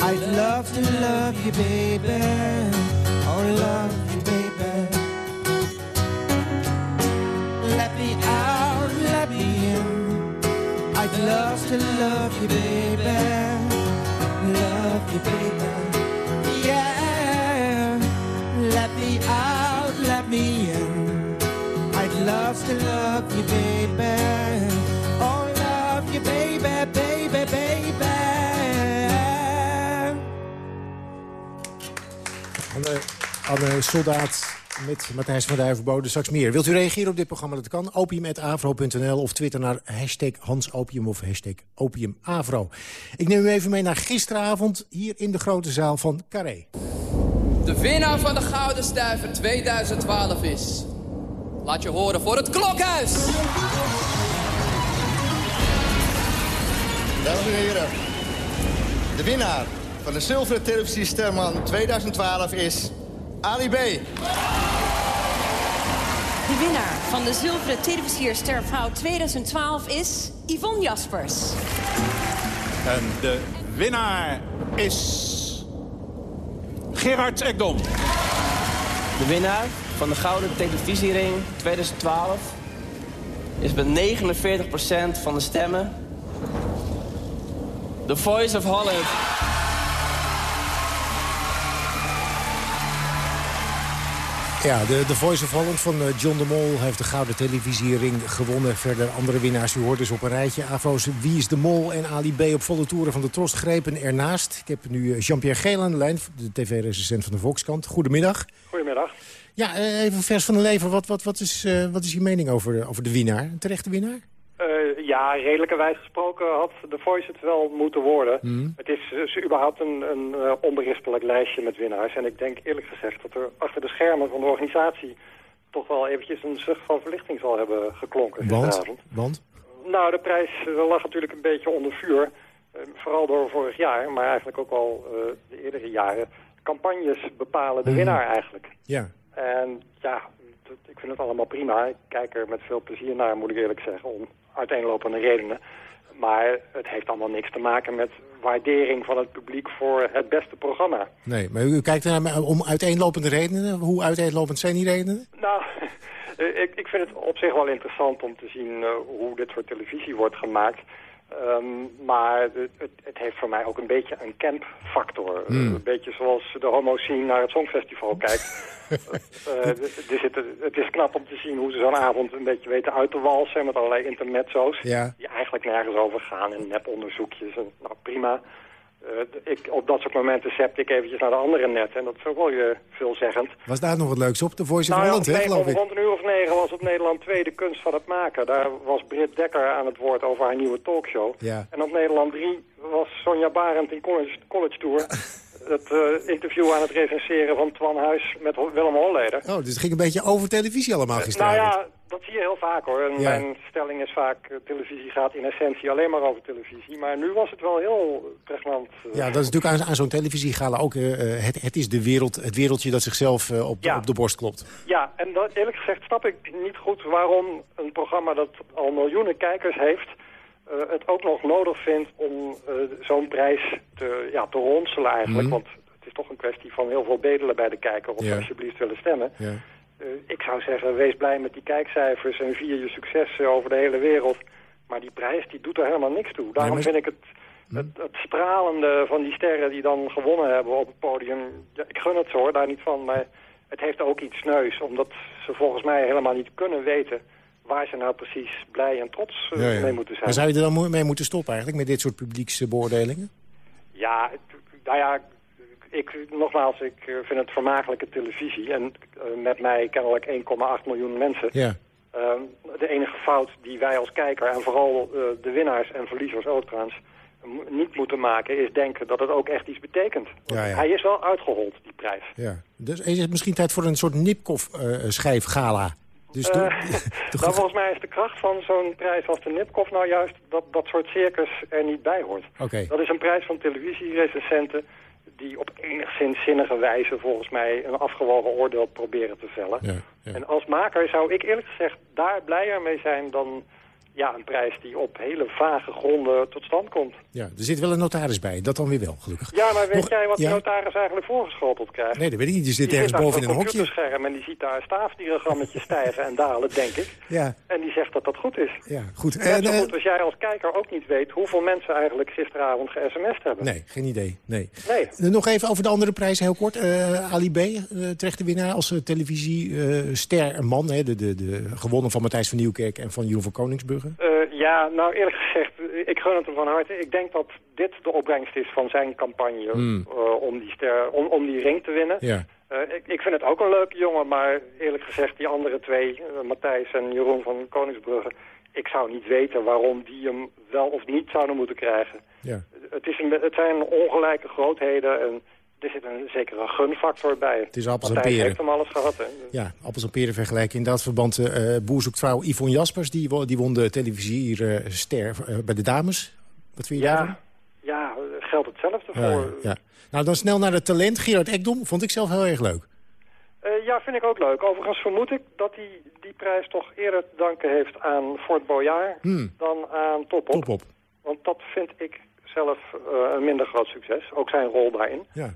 I'd love to love you, baby. Oh, love you, baby. Let me out, let me in. I'd love to love you, baby. Love you, baby. Yeah. Let me out, let me in. I'd love to love you, baby. Anne, Anne Soldaat met Matthijs van Duivenbode. Straks meer. Wilt u reageren op dit programma? Dat kan. Opium.avro.nl of twitter naar hashtag Hansopium of hashtag OpiumAvro. Ik neem u even mee naar gisteravond hier in de grote zaal van Carré. De winnaar van de Gouden Stuiver 2012 is... Laat je horen voor het Klokhuis! Dames en heren, de winnaar van de Zilveren Televisie Sterman 2012 is Ali B. De winnaar van de Zilveren Televisie Stervrouw 2012 is Yvonne Jaspers. En de winnaar is... Gerard Ekdom. De winnaar van de Gouden Televisiering 2012 is met 49% van de stemmen... The Voice of Holland. Ja, de, de Voice of Holland van eh, John de Mol heeft de Gouden Televisiering gewonnen. Verder andere winnaars, u hoort dus op een rijtje. Avo's Wie is de Mol en Ali B op volle toeren van de Trost grepen ernaast. Ik heb nu eh, Jean-Pierre Geel aan de lijn, de tv-recensent van de Volkskant. Goedemiddag. Goedemiddag. Ja, eh, even vers van de lever. Wat, wat, wat, is, eh, wat is je mening over, over de winnaar? Een terechte winnaar? Eh, ja, redelijkerwijs gesproken had de Voice het wel moeten worden. Mhm. Het is uh, überhaupt een, een uh, onberispelijk lijstje met winnaars. En ik denk eerlijk gezegd dat er achter de schermen van de organisatie... toch wel eventjes een zucht van verlichting zal hebben geklonken Want? Want? Nou, de prijs uh, lag natuurlijk een beetje onder vuur. Uh, vooral door vorig jaar, maar eigenlijk ook al uh, de eerdere jaren. Campagnes bepalen de Mhm. winnaar eigenlijk. Ja. En ja, ik vind het allemaal prima. Ik kijk er met veel plezier naar, moet ik eerlijk zeggen, om uiteenlopende redenen. Maar het heeft allemaal niks te maken met waardering van het publiek voor het beste programma. Nee, maar u, kijkt er naar om uiteenlopende redenen. Hoe uiteenlopend zijn die redenen? Nou, ik, ik vind het op zich wel interessant om te zien eh, hoe dit soort televisie wordt gemaakt. Ehm, maar het, het, het heeft voor mij ook een beetje een campfactor. Hmm. Een beetje zoals de homo scene naar het Songfestival kijkt. Eh, er zit, het is knap om te zien hoe ze zo'n avond een beetje weten uit te walsen... met allerlei intermezzo's Ja. die eigenlijk nergens over gaan... en neponderzoekjes. En, nou, prima. Eh, ik, op dat soort momenten zepte ik eventjes naar de andere netten. En dat is ook wel weer veelzeggend. Was daar nog wat leuks op? De Voice Nou Holland, hè, geloof ik. Rond een uur of negen was op Nederland 2 de kunst van het maken. Daar was Britt Dekker aan het woord over haar nieuwe talkshow. Ja. En op Nederland 3 was Sonja Barend in College, college Tour... het eh, interview aan het recenseren van Twan Huis met Willem Holleder. Oh, dus het ging een beetje over televisie allemaal Nou gisteravond. ja, dat zie je heel vaak hoor. En Ja. mijn stelling is vaak, eh, televisie gaat in essentie alleen maar over televisie. Maar nu was het wel heel pregnant. eh, Ja, dat is natuurlijk aan, aan zo'n televisiegala ook... eh, eh, het, het is de wereld, het wereldje dat zichzelf eh, op, Ja. op de borst klopt. Ja, en dat, eerlijk gezegd snap ik niet goed waarom een programma dat al miljoenen kijkers heeft... eh, het ook nog nodig vindt om eh, zo'n prijs te, ja, te ronselen eigenlijk. Mhm. Want het is toch een kwestie van heel veel bedelen bij de kijker of Ja. alsjeblieft willen stemmen. Ja. Eh, ik zou zeggen, wees blij met die kijkcijfers en vier je successen over de hele wereld. Maar die prijs die doet er helemaal niks toe. Daarom maar- vind ik het, het, het stralende van die sterren die dan gewonnen hebben op het podium... Ja, ik gun het ze hoor, daar niet van, maar het heeft ook iets neus. Omdat ze volgens mij helemaal niet kunnen weten waar ze nou precies blij en trots eh, Ja, ja. mee moeten zijn. Maar zou je er dan mee moeten stoppen eigenlijk, met dit soort publieksbeoordelingen? Ja, nou ja, ik, nogmaals, ik eh, vind het vermakelijke televisie. En eh, met mij kennelijk 1,8 miljoen mensen. Ja. Ehm, de enige fout die wij als kijker, en vooral de winnaars en verliezers ook trouwens, niet moeten maken, is denken dat het ook echt iets betekent. Ja, ja. Hij is wel uitgehold, die prijs. ja. Dus is het misschien tijd voor een soort Nipkoff-schijfgala? Dus doe- Eh, nou, volgens mij is de kracht van zo'n prijs als de Nipkoff nou juist dat dat soort circus er niet bij hoort. Dat is een prijs van televisierecensenten die op enigszins zinnige wijze volgens mij een afgewogen oordeel proberen te vellen. Ja, ja. En als maker zou ik eerlijk gezegd daar blijer mee zijn dan ja, een prijs die op hele vage gronden tot stand komt. ja, er zit wel een notaris bij, dat dan weer wel, gelukkig. Ja, maar weet Nog- jij wat ja? notaris eigenlijk voorgeschoteld krijgt? Nee, dat weet ik niet. Die zit Die ergens zit boven in een hokje. computerscherm en die ziet daar staafdiagrammetjes stijgen en dalen, denk ik. Ja, En die zegt dat dat goed is. ja, goed. Net En, zo eh, goed als jij als kijker ook niet weet hoeveel mensen eigenlijk gisteravond ge-sms'd hebben. nee, geen idee. Nee. Nee. Eh, Nog even over de andere prijzen, heel kort. Eh, Ali B, eh, terecht de winnaar als uh, televisiester een man. Hè, de, de, de, gewonnen van Matthijs van Nieuwkerk en van Jeroen van Eh, ja, nou eerlijk gezegd, ik gun het hem van harte. Ik denk dat dit de opbrengst is van zijn campagne Hmm. eh, om, die ster, om, om die ring te winnen. Ja. Eh, ik, ik vind het ook een leuke jongen, maar eerlijk gezegd die andere twee, Matthijs en Jeroen van Koningsbrugge, ik zou niet weten waarom die hem wel of niet zouden moeten krijgen. Ja. Het, is een, het zijn ongelijke grootheden en er zit een zekere gunfactor bij. Het is appels en peren. heeft hem alles gehad, hè. Ja, appels en peren vergelijken. In dat verband eh boer zoekt vrouw Yvonne Jaspers. Die, wo- die won de televisierster eh bij de dames. Wat vind je daarvan? Ja, ja, geldt hetzelfde Ja, voor. ja. Nou, dan snel naar het talent. Gerard Ekdom vond ik zelf heel erg leuk. Ja, vind ik ook leuk. Overigens vermoed ik dat hij die prijs toch eerder te danken heeft aan Fort Boyard Hmm. dan aan Top Op. Top op. Want dat vind ik zelf een minder groot succes. Ook zijn rol daarin. Ja.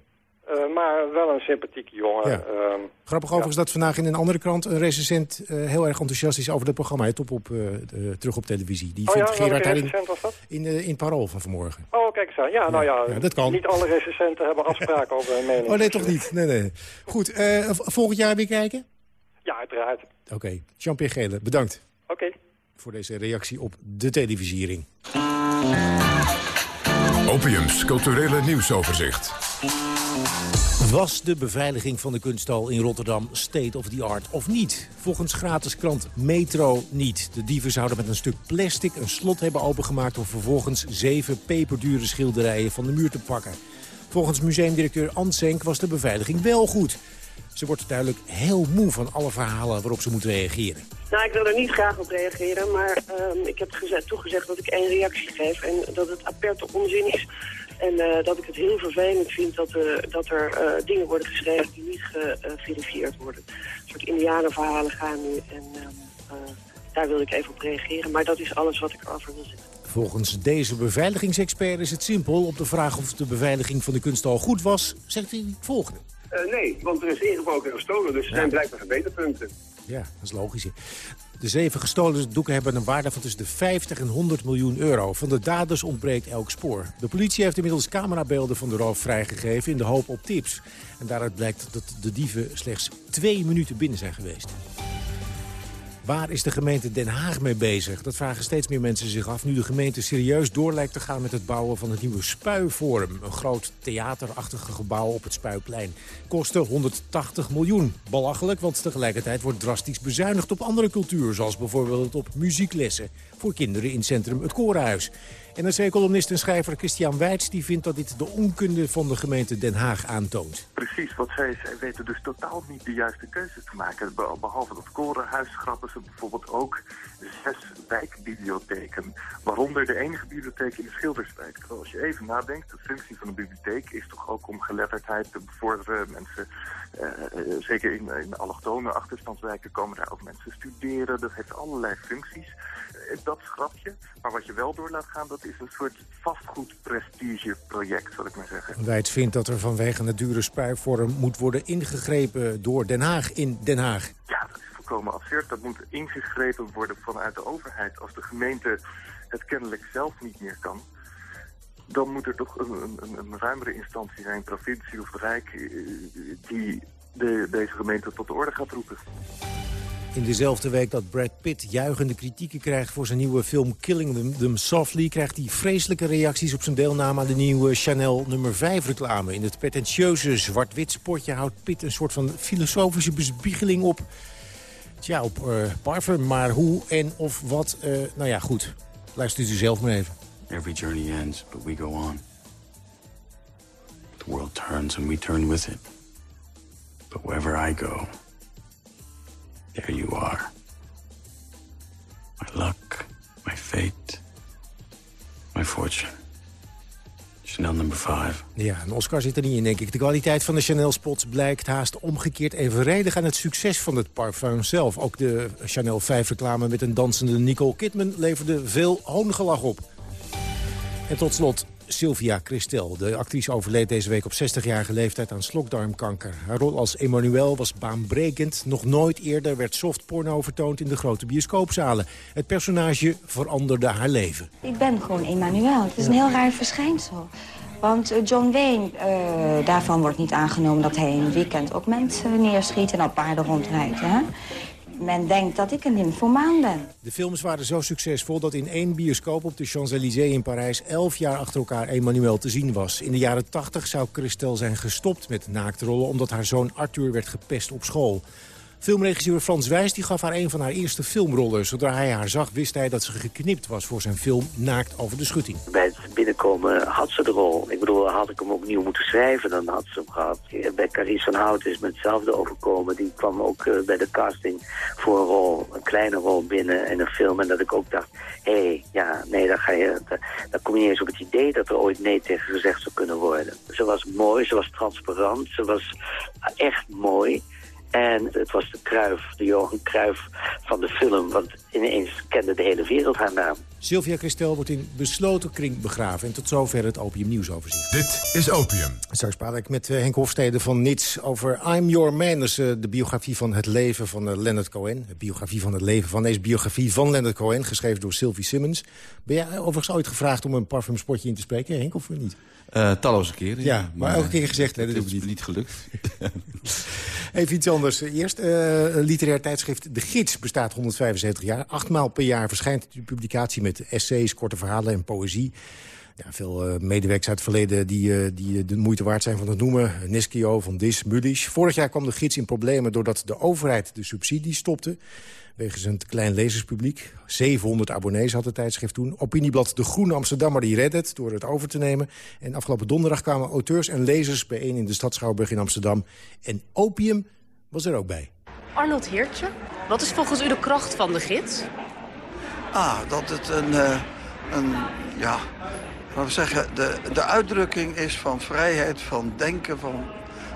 Eh, maar wel een sympathieke jongen. Ja. Ehm, Grappig overigens dat vandaag in een andere krant een recensent eh, heel erg enthousiast is over het programma. Top op, eh, de- terug op televisie. Die oh ja, vindt Gerard recensent was dat? in, eh, in Parool van vanmorgen. Oh, kijk eens aan. Ja, nou ja, Ja, dat kan. niet alle recensenten hebben afspraken over hun mening. Oh nee, toch niet. Nee, nee. Goed, eh, volgend jaar weer kijken? uiteraard. Oké, Jean-Pierre Gele, bedankt. Oké. Voor deze reactie op de televisiering. Opiums culturele nieuwsoverzicht. Was de beveiliging van de kunsthal in Rotterdam state of the art of niet? Volgens gratis krant Metro niet. De dieven zouden met een stuk plastic een slot hebben opengemaakt... om vervolgens zeven peperdure schilderijen van de muur te pakken. Volgens museumdirecteur Ansenk was de beveiliging wel goed. Ze wordt duidelijk heel moe van alle verhalen waarop ze moet reageren. Nou, ik wil er niet graag op reageren, maar ehm, ik heb gezegd, toegezegd dat ik één reactie geef. En dat het aperte onzin is. En eh, dat ik het heel vervelend vind dat, eh, dat er eh, dingen worden geschreven die niet geverifieerd worden. Een soort indianenverhalen gaan nu en ehm, daar wil ik even op reageren. Maar dat is alles wat ik erover wil zeggen. Volgens deze beveiligingsexpert is het simpel. Op de vraag of de beveiliging van de kunsthal goed was, zegt hij het volgende. Nee, want er is ingebroken en gestolen, dus er zijn blijkbaar verbeterpunten. Ja, dat is logisch. De zeven gestolen doeken hebben een waarde van tussen de 50 en 100 miljoen euro. Van de daders ontbreekt elk spoor. De politie heeft inmiddels camerabeelden van de roof vrijgegeven in de hoop op tips. En daaruit blijkt dat de dieven slechts twee minuten binnen zijn geweest. Waar is de gemeente Den Haag mee bezig? Dat vragen steeds meer mensen zich af... nu de gemeente serieus door lijkt te gaan met het bouwen van het nieuwe Spuiforum. Een groot theaterachtige gebouw op het Spuiplein. Kostte 180 miljoen. Belachelijk, want tegelijkertijd wordt drastisch bezuinigd op andere cultuur... zoals bijvoorbeeld op muzieklessen voor kinderen in centrum Het Korenhuis. NRC-columnist en schrijver Christian Weits die vindt dat dit de onkunde van de gemeente Den Haag aantoont. Precies, wat zij, weten dus totaal niet de juiste keuzes te maken. Be- Behalve dat korenhuis schrappen ze bijvoorbeeld ook zes wijkbibliotheken. Waaronder de enige bibliotheek in de Schilderswijk. Terwijl als je even nadenkt, de functie van een bibliotheek is toch ook om geletterdheid te bevorderen. Mensen, eh, eh, zeker in, in allochtone achterstandswijken komen daar ook mensen studeren. Dat heeft allerlei functies. Dat schrap je. Maar wat je wel door laat gaan, dat is een soort vastgoedprestigeproject, zal ik maar zeggen. Weits vindt dat er vanwege het dure Spuiforum moet worden ingegrepen door Den Haag in Den Haag. Ja, dat is volkomen absurd. Dat moet ingegrepen worden vanuit de overheid. Als de gemeente het kennelijk zelf niet meer kan... dan moet er toch een, een, een ruimere instantie zijn, provincie of rijk... eh, die de, deze gemeente tot de orde gaat roepen. In dezelfde week dat Brad Pitt juichende kritieken krijgt voor zijn nieuwe film Killing Them, Softly... krijgt hij vreselijke reacties op zijn deelname aan de nieuwe Chanel nummer 5 reclame. In het pretentieuze zwart-wit spotje houdt Pitt een soort van filosofische bespiegeling op... Tja, op eh, parfum, maar hoe en of wat... eh, nou ja, goed. Luistert u zelf maar even. Every journey ends, but we go on. The world turns and we turn with it. But wherever I go, there you are. My luck, my fate, my fortune. Chanel number 5. Ja, een Oscar zit er niet in, denk ik. De kwaliteit van de Chanel-spots blijkt haast omgekeerd evenredig aan het succes van het parfum zelf. Ook de Chanel 5-reclame met een dansende Nicole Kidman leverde veel hoongelach op. En tot slot Sylvia Christel. De actrice overleed deze week op 60-jarige leeftijd aan slokdarmkanker. Haar rol als Emmanuel was baanbrekend. Nog nooit eerder werd softporno vertoond in de grote bioscoopzalen. Het personage veranderde haar leven. Ik ben gewoon Emmanuel. Het is een heel raar verschijnsel. Want eh, John Wayne, eh, daarvan wordt niet aangenomen dat hij in een weekend ook mensen neerschiet en op paarden rondrijdt. Hè? Men denkt dat ik een nymphomaan ben. De films waren zo succesvol dat in één bioscoop op de Champs-Élysées in Parijs... elf jaar achter elkaar Emmanuel te zien was. In de jaren 80 zou Christel zijn gestopt met naaktrollen... omdat haar zoon Arthur werd gepest op school. Filmregisseur Frans Wijs die gaf haar een van haar eerste filmrollen. Zodra hij haar zag, wist hij dat ze geknipt was voor zijn film Naakt over de schutting. Bij het binnenkomen had ze de rol. Ik bedoel, had ik hem opnieuw moeten schrijven, dan had ze hem gehad. Bij Carice van Hout is me hetzelfde overkomen. Die kwam ook eh, bij de casting voor een rol, een kleine rol binnen in een film. En dat ik ook dacht, hé, hey, ja, nee, dan, ga je, dan, dan kom je niet eens op het idee dat er ooit nee tegen gezegd zou kunnen worden. Ze was mooi, ze was transparant, ze was echt mooi. En het was de Kruif, de Johan Kruif van de film. Want ineens kende de hele wereld haar naam. Sylvia Christel wordt in besloten kring begraven. En tot zover het Opium Nieuwsoverzicht. Dit is Opium. Straks praat ik met eh, Henk Hofstede van Nits over I'm Your Man. Dus eh, de biografie van het leven van eh, Leonard Cohen. De biografie van het leven van deze biografie van Leonard Cohen. Geschreven door Sylvie Simmons. Ben jij overigens ooit gevraagd om een parfumspotje in te spreken, Henk, of niet? Uh, talloze keren. Ja, maar, elke keer gezegd, hè, dat doe ik niet. niet gelukt. Even iets anders. Eerst, uh, literair tijdschrift De Gids bestaat 175 jaar. Achtmaal per jaar verschijnt die publicatie met essays, korte verhalen en poëzie. Ja, veel uh, medewerkers uit het verleden die, uh, die de moeite waard zijn van het noemen. Niskio, Van Dis, Mudisch. Vorig jaar kwam de gids in problemen doordat de overheid de subsidie stopte. Wegens een klein lezerspubliek. 700 abonnees had het tijdschrift toen. Opinieblad De Groene Amsterdammer die redde het door het over te nemen. En afgelopen donderdag kwamen auteurs en lezers bijeen in de stad Schouwburg in Amsterdam. En opium was er ook bij. Arnold Heertje, wat is volgens u de kracht van de gids? Ah, dat het een, uh, een ja, laten we zeggen, de, de uitdrukking is van vrijheid van denken, van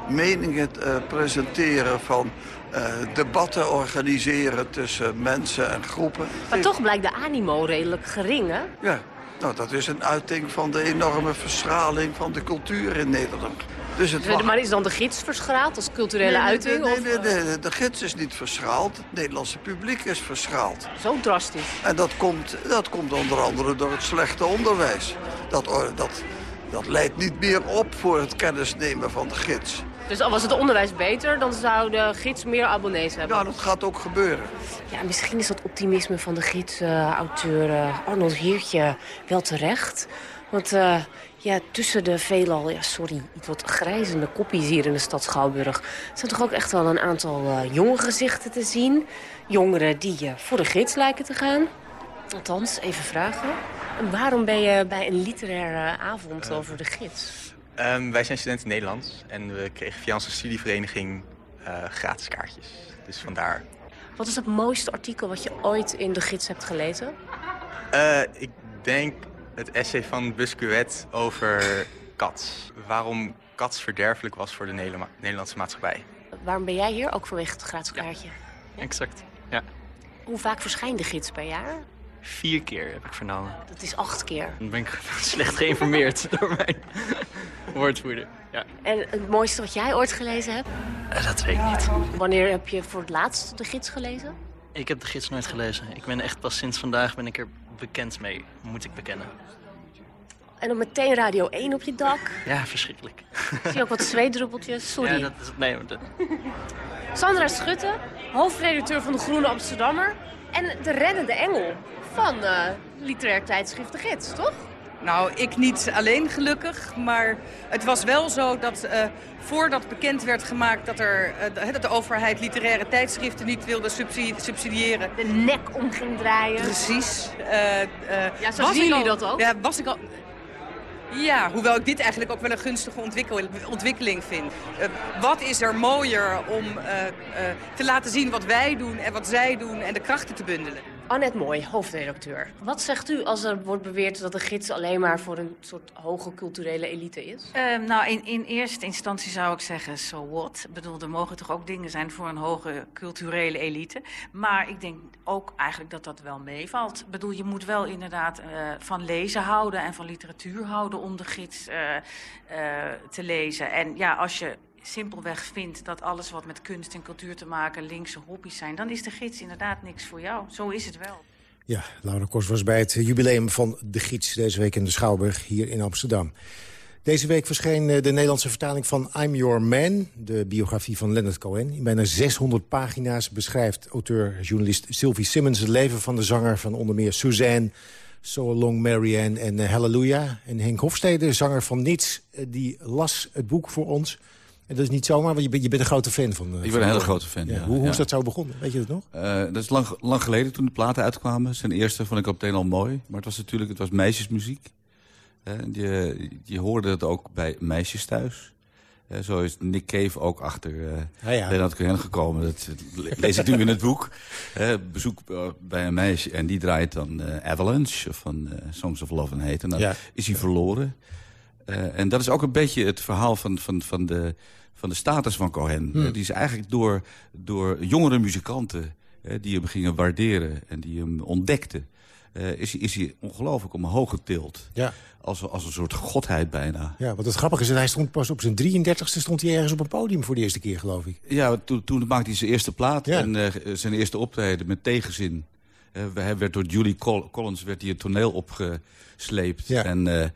meningen uh, presenteren, van uh, debatten organiseren tussen mensen en groepen. Maar toch blijkt de animo redelijk gering, hè? Ja, nou, dat is een uiting van de enorme verschraling van de cultuur in Nederland. Dus het mag... Maar is dan de gids verschraald als culturele nee, nee, uiting? Nee, of, nee, nee, nee, de gids is niet verschraald. Het Nederlandse publiek is verschraald. Zo drastisch. En dat komt, dat komt onder andere door het slechte onderwijs. Dat, dat, dat leidt niet meer op voor het kennisnemen van de gids. Dus al was het onderwijs beter, dan zou de gids meer abonnees hebben? Ja, dat gaat ook gebeuren. Ja, misschien is dat optimisme van de gids-auteur uh, Arnold Heertje wel terecht. Want uh, ja, tussen de veelal, ja, sorry, iets wat grijzende koppies hier in de stad Schouwburg... zijn toch ook echt wel een aantal uh, jonge gezichten te zien. Jongeren die uh, voor de gids lijken te gaan. Althans, even vragen. En waarom ben je bij een literaire avond over de gids? Um, wij zijn studenten Nederlands en we kregen via onze studievereniging gratis kaartjes. Dus vandaar. Wat is het mooiste artikel wat je ooit in de gids hebt gelezen? ik denk het essay van Busquet over Cats. Waarom Cats verderfelijk was voor de Nederlandse maatschappij. Waarom ben jij hier? Ook vanwege het gratis kaartje? Ja, exact, ja. Hoe vaak verschijnt de gids per jaar? Vier keer heb ik vernomen. Dat is acht keer. Dan ben ik slecht geïnformeerd door mijn woordvoerder. Ja. En het mooiste wat jij ooit gelezen hebt? Uh, dat weet ik niet. Wanneer heb je voor het laatst de gids gelezen? Ik heb de gids nooit gelezen. Ik ben echt pas sinds vandaag ben ik er bekend mee, moet ik bekennen. En dan meteen Radio 1 op je dak. Ja, verschrikkelijk. Zie je ook wat zweetdruppeltjes? Sorry. Ja, dat is... Nee, dat... Sandra Schutte, hoofdredacteur van de Groene Amsterdammer... en de reddende engel van uh, literair tijdschrift De Gids, toch? Nou, ik niet alleen gelukkig, maar het was wel zo dat uh, voordat bekend werd gemaakt dat, er, uh, dat de overheid literaire tijdschriften niet wilde subsidiëren. De nek om ging draaien. Precies. ja, zo zien jullie dat ook? Ja, was ik al... Ja, hoewel ik dit eigenlijk ook wel een gunstige ontwikkel ontwikkeling vind. Uh, wat is er mooier om uh, uh, te laten zien wat wij doen en wat zij doen en de krachten te bundelen. Annette Mooi, hoofdredacteur. Wat zegt u als er wordt beweerd dat de gids alleen maar voor een soort hoge culturele elite is? Uh, nou, in, in eerste instantie zou ik zeggen, so what? Ik bedoel, er mogen toch ook dingen zijn voor een hoge culturele elite. Maar ik denk ook eigenlijk dat dat wel meevalt. Ik bedoel, je moet wel inderdaad uh, van lezen houden en van literatuur houden om de gids uh, te lezen. En ja, als je simpelweg vindt dat alles wat met kunst en cultuur te maken linkse hobby's zijn... dan is de gids inderdaad niks voor jou. Zo is het wel. Ja, Laura Kors was bij het jubileum van de gids deze week in de Schouwburg hier in Amsterdam. Deze week verscheen de Nederlandse vertaling van I'm Your Man... de biografie van Leonard Cohen. In bijna 600 pagina's beschrijft auteur-journalist Sylvie Simmons... het leven van de zanger van onder meer Suzanne... So Long Marianne en Hallelujah. En Henk Hofstede, zanger van Niets, uh, die las het boek voor ons... En dat is niet zomaar, want je bent, je bent een grote fan van... Uh, ik ben een hele grote fan, ja. ja. Hoe, hoe is dat zo begonnen? Weet je dat nog? Uh, dat is lang, lang geleden toen de platen uitkwamen. Zijn eerste vond ik op meteen al mooi. Maar het was natuurlijk het was meisjesmuziek. Uh, je, je hoorde het ook bij meisjes thuis. Uh, zo is Nick Cave ook achter uh, ah, ja. Leonard Cohen gekomen. Dat lees ik nu in het boek. Uh, bezoek bij een meisje en die draait dan Avalanche van Songs of Love and Hate. En dan ja. is hij verloren. En dat is ook een beetje het verhaal van, van, van, de, van de status van Cohen. Hmm. die is eigenlijk door, door jongere muzikanten die hem gingen waarderen en die hem ontdekten. is, is hij ongelooflijk omhoog getild. Ja. Als, als een soort godheid bijna. Ja, wat het grappige is, hij stond pas op zijn 33ste stond hij ergens op een podium voor de eerste keer, geloof ik. Ja, toen, toen maakte hij zijn eerste plaat ja. en zijn eerste optreden met tegenzin. Hij werd door Julie Col Collins werd hij het toneel opgesleept. Ja. En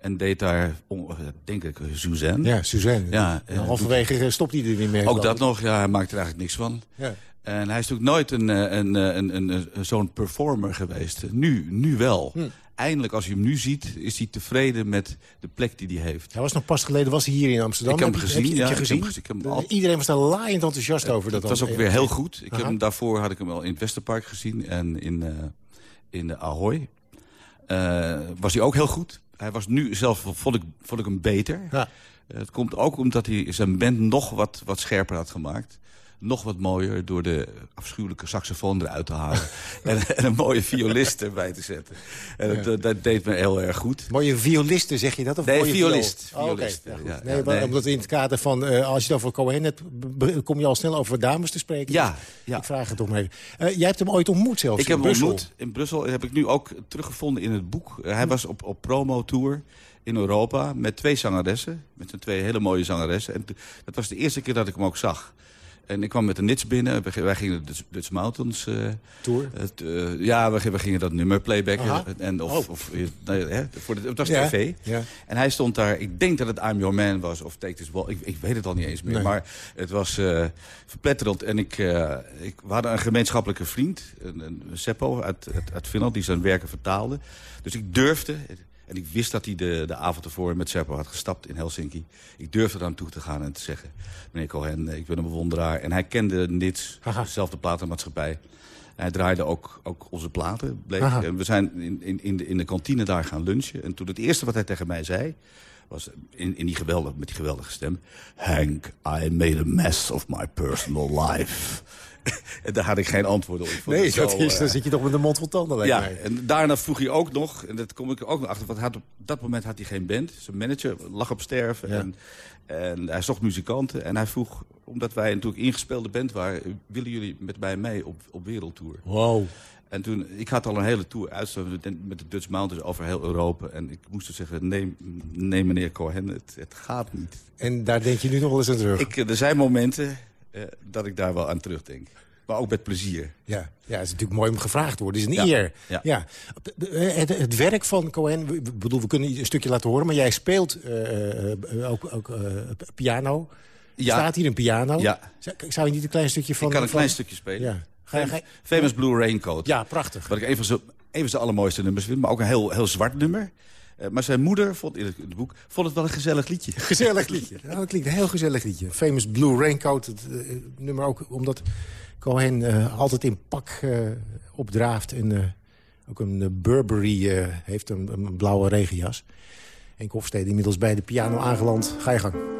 En deed daar, on- denk ik, Suzanne. Ja, Suzanne. Ja, En halverwege eh, stopt hij er niet meer. Ook dat nog, ja, hij maakt er eigenlijk niks van. Ja. En hij is natuurlijk nooit een, eh, een, eh, een, een, een- zo'n performer geweest. Nu, nu wel. Hm. Eindelijk, als je hem nu ziet, is hij tevreden met de plek die hij heeft. Hij was nog pas geleden was hij hier in Amsterdam. Ik heb hem gezien, je- ja, je ik heb gezien? hem gezien. Ik heb hem al- Iedereen was daar laaiend enthousiast over. Dat Het was ook weer heel goed. Ik heb hem, daarvoor had ik hem al in het Westerpark gezien en in, in de Ahoy. Was hij ook heel goed. Hij was nu zelf, vond ik, vond ik hem beter. Ja. Het komt ook omdat hij zijn band nog wat, wat scherper had gemaakt. Nog wat mooier door de afschuwelijke saxofoon eruit te halen. en, en een mooie violist erbij te zetten. En dat, dat, dat deed me heel erg goed. Mooie violisten, zeg je dat? Of Nee, mooie violist. viool? Oh, oké. Violist, ja, nee, ja, maar nee. Omdat in het kader van, eh, als je het over Cohen hebt, kom je al snel over dames te spreken. Ja, Dus ja. Ik vraag het toch maar even. Eh, jij hebt hem ooit ontmoet zelfs Ik heb hem Brussel. ontmoet in Brussel. heb ik nu ook teruggevonden in het boek. Eh, hij was op, op promo-tour in Europa met twee zangeressen. Met zijn twee hele mooie zangeressen. En dat was de eerste keer dat ik hem ook zag. En ik kwam met de nits binnen. Wij gingen de Dutch, Mountains... eh, Tour? het, eh, ja, we, gingen dat nummer playbacken. Aha. En, of, Oh. of, eh, nou hè, voor de, het was Ja, tv. ja. En hij stond daar, ik denk dat het I'm Your Man was, of Take This Wall. Ik, ik weet het al niet eens meer. Nee. Maar het was verpletterend. En ik, ik, we hadden een gemeenschappelijke vriend, een, een Seppo uit, uit, uit Finland, die zijn werken vertaalde. Dus ik durfde, en ik wist dat hij de, de avond ervoor met Seppo had gestapt in Helsinki. Ik durfde naar hem toe te gaan en te zeggen, meneer Cohen, ik ben een bewonderaar. En hij kende NITS, dezelfde platenmaatschappij. Hij draaide ook, ook onze platen, bleek. En we zijn in, in, in, de, in de kantine daar gaan lunchen. En toen het eerste wat hij tegen mij zei... was in, in die geweldige, met die geweldige stem... Hank, I made a mess of my personal life. en daar had ik geen antwoord op. Nee, dat zo, is, eh, dan zit je toch met de mond vol tanden. ja, mij. en daarna vroeg hij ook nog, en dat kom ik ook nog achter... want had op dat moment had hij geen band. Zijn manager lag op sterven Ja. en, en hij zocht muzikanten. En hij vroeg, omdat wij natuurlijk ingespeelde band waren... willen jullie met mij mee op, op wereldtour? Wow. En toen, ik had al een hele tour uitstaan met- met de Dutch Mountains over heel Europa. En ik moest dus zeggen, nee, nee meneer Cohen, het, het gaat niet. En daar denk je nu nog wel eens aan terug. Ik, er zijn momenten eh, dat ik daar wel aan terugdenk. Maar ook met plezier. Ja, ja, het is natuurlijk mooi om gevraagd te worden. Het is een Ja, eer. ja. Ja. Het, het werk van Cohen, ik bedoel, we kunnen een stukje laten horen... maar jij speelt eh, eh, ook, ook eh, piano. Ja. Staat hier een piano. Ja. Zou, zou je niet een klein stukje van... ik kan een van- klein stukje spelen. Ja. Ga je- ga je- Famous Blue Raincoat. Ja, prachtig. Wat ik een van zijn, een van zijn allermooiste nummers vind. Maar ook een heel, heel zwart nummer. Eh, maar zijn moeder vond in het, in het boek vond het wel een gezellig liedje. Gezellig liedje. Nou, dat klinkt een heel gezellig liedje. Famous Blue Raincoat. Het eh, nummer ook omdat Cohen eh, altijd in pak opdraaft. En ook een Burberry heeft, een, een blauwe regenjas. En Kofstede inmiddels bij de piano aangeland. Ga je gang.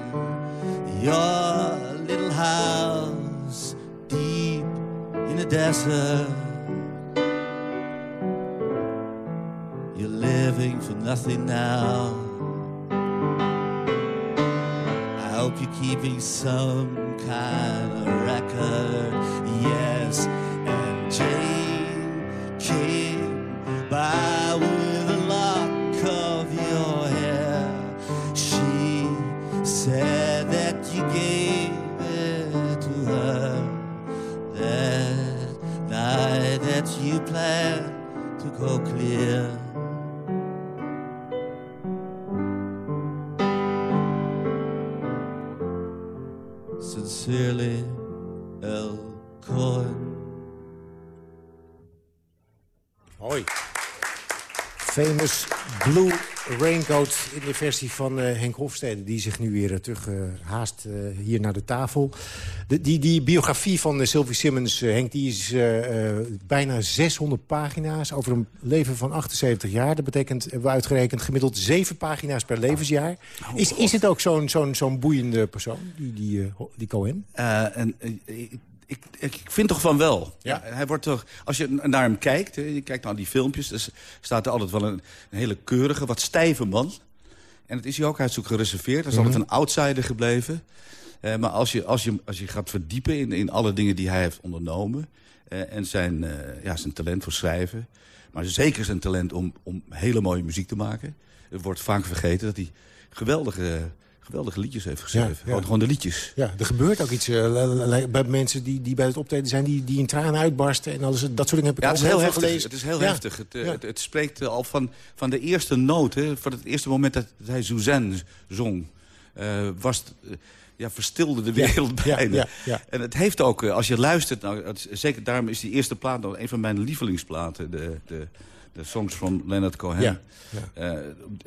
your little house deep in the desert. You're living for nothing now. I hope you're keeping some kind of record. Yes, go clear. Sincerely, L. Cohen. Mooi. Famous Blue Raincoat in de versie van uh, Henk Hofstede... die zich nu weer terug uh, haast hier naar de tafel. De, die, die biografie van Sylvie Simmons, Henk, die is bijna 600 pagina's... over een leven van 78 jaar. Dat betekent, hebben we uitgerekend, gemiddeld 7 pagina's per levensjaar. Oh, is, is het ook zo'n zo'n zo'n boeiende persoon, die, die, die Cohen? en, ik, ik vind toch van wel. Ja. Hij wordt toch, als je naar hem kijkt, je kijkt naar die filmpjes... dan staat er altijd wel een, een, hele keurige, wat stijve man. En dat is hij ook, hij is ook gereserveerd. Hij is altijd mhm. een outsider gebleven. Uh, maar als je, als, je, als je gaat verdiepen in, in alle dingen die hij heeft ondernomen... Uh, en zijn, uh, ja, zijn talent voor schrijven... maar zeker zijn talent om, om hele mooie muziek te maken... er wordt vaak vergeten dat hij geweldige geweldige liedjes heeft geschreven. Gewoon, gewoon de liedjes. Ja, er gebeurt ook iets uh, bij mensen die, die bij het optreden zijn... die, die in tranen uitbarsten en alles, dat soort dingen heb ik ja, het is heel, heftig. Gelezen. Het is heel heftig. Het, uh, het, het, spreekt al van, van de eerste noot. Hè, van het eerste moment dat hij Suzanne zong. Uh, was ja, verstilde de wereld bijna. En het heeft ook, als je luistert... Nou, het, zeker daarom is die eerste plaat nog een van mijn lievelingsplaten. De, de, de songs van Leonard Cohen. Ja, ja. Uh,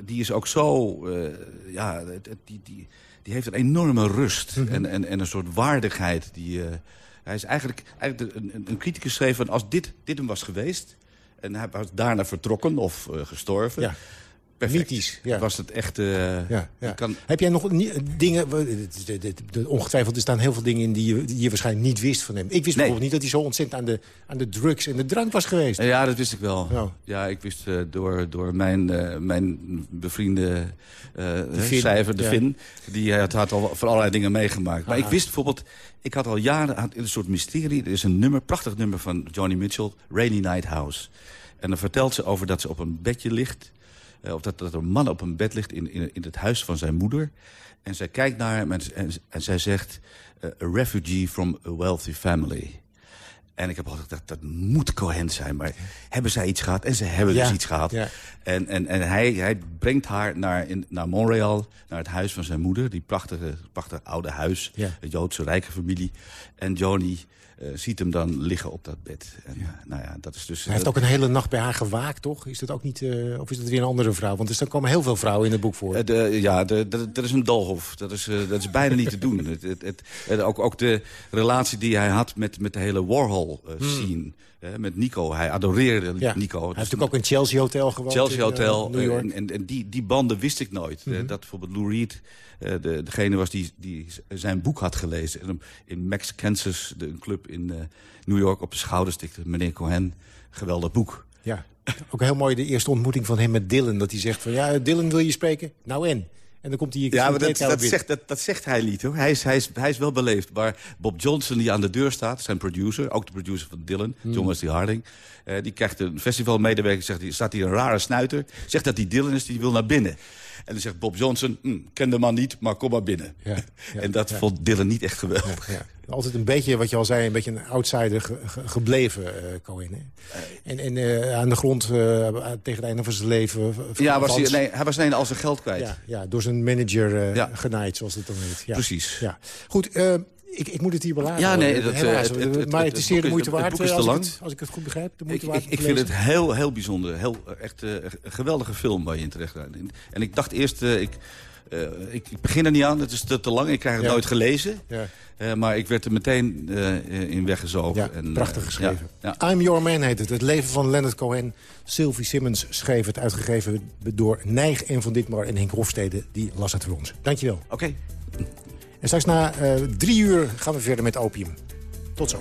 die is ook zo... Uh, ja, die, die, die heeft een enorme rust mm -hmm. en, en, en een soort waardigheid. Die, uh, hij is eigenlijk, eigenlijk een, een criticus schreef van... als dit, dit hem was geweest en hij was daarna vertrokken of gestorven... Ja perfect. Mythisch, ja. Was het echt... Uh, ja, ja. Kan... Heb jij nog dingen... Ongetwijfeld, er staan heel veel dingen in die je, die je waarschijnlijk niet wist van hem. Ik wist nee. bijvoorbeeld niet dat hij zo ontzettend aan de, aan de drugs en de drank was geweest. Ja, dat wist ik wel. Ja, ik wist uh, door, door mijn, uh, mijn bevriende de cijfer, de Vin. Die had, had al voor allerlei dingen meegemaakt. Maar Aha. ik wist bijvoorbeeld... Ik had al jaren had een soort mysterie. Er is een nummer, prachtig nummer van Johnny Mitchell. Rainy Night House. En dan vertelt ze over dat ze op een bedje ligt of dat, dat er een man op een bed ligt in, in, in het huis van zijn moeder. En zij kijkt naar hem en, en, en zij zegt... Uh, a refugee from a wealthy family. En ik heb altijd gedacht, dat moet Cohen zijn. Maar hebben zij iets gehad? En ze hebben dus iets gehad. Ja. En, en, en hij, hij brengt haar naar, in, naar Montreal, naar het huis van zijn moeder. Die prachtige, prachtige oude huis. Ja. Een Joodse rijke familie. En Johnny ziet hem dan liggen op dat bed. En, ja. nou ja, dat is dus, Hij heeft ook een hele nacht bij haar gewaakt, toch? Is dat ook niet, of is dat weer een andere vrouw? Want er komen heel veel vrouwen in het boek voor. De, ja, dat is een dolhof. Dat is, dat is bijna niet te doen. Het, het, het, ook, ook de relatie die hij had met, met de hele Warhol-scene. Hmm. Met Nico. Hij adoreerde ja. Nico. Hij heeft natuurlijk ook een Chelsea Hotel gewoond. Chelsea Hotel. New York. en, en die, die banden wist ik nooit. Mm -hmm. dat bijvoorbeeld Lou Reed uh, de, degene was die, die zijn boek had gelezen. In Max Kansas, de, een club in uh, New York, op de schouders tikte meneer Cohen. Geweldig boek. Ja, ook heel mooi de eerste ontmoeting van hem met Dylan. Dat hij zegt van, ja, Dylan wil je spreken? Nou en? En dan komt hij hier Ja, maar dat, dat, zegt, dat, dat zegt hij niet, hoor. Hij is, hij, is, hij is wel beleefd. Maar Bob Johnson, die aan de deur staat, zijn producer... ook de producer van Dylan, hmm. John Wesley Harding... Uh, die krijgt een festivalmedewerker, zegt, die, staat hier een rare snuiter... zegt dat die Dylan is, die wil naar binnen. En dan zegt Bob Johnson, hm, ken de man niet, maar kom maar binnen. Ja, ja, en dat vond Dylan niet echt geweldig. Altijd een beetje, wat je al zei, een beetje een outsider ge gebleven, uh, Cohen. Hè? En, en uh, aan de grond uh, tegen het einde van zijn leven... Ja, was hij, nee, hij was alleen al zijn geld kwijt. Ja, ja door zijn manager genaaid, zoals het dan heet. Ja. Precies. Ja. Goed, ik, ik, moet het hier beladen. Ja, nee, dat, Helaas, het, het, maar het is zeer de moeite waard. Het boek is te lang. als ik het goed begrijp, de moeite ik, waard. Ik, ik vind het heel, heel bijzonder. Heel, echt uh, een geweldige film waar je in terecht gaat. En ik dacht eerst, uh, ik, uh, ik, begin er niet aan. Het is te, te lang. Ik krijg het ja. nooit gelezen. Ja. Maar ik werd er meteen in weggezogen. Ja, en, prachtig geschreven. Ja, ja. I'm Your Man heet het. Het leven van Leonard Cohen. Sylvie Simmons schreef het, uitgegeven door Nijg en Van Ditmar en Henk Hofstede. Die las het voor ons. Dankjewel. Oké. Okay. En straks na uh, drie uur gaan we verder met opium. Tot zo.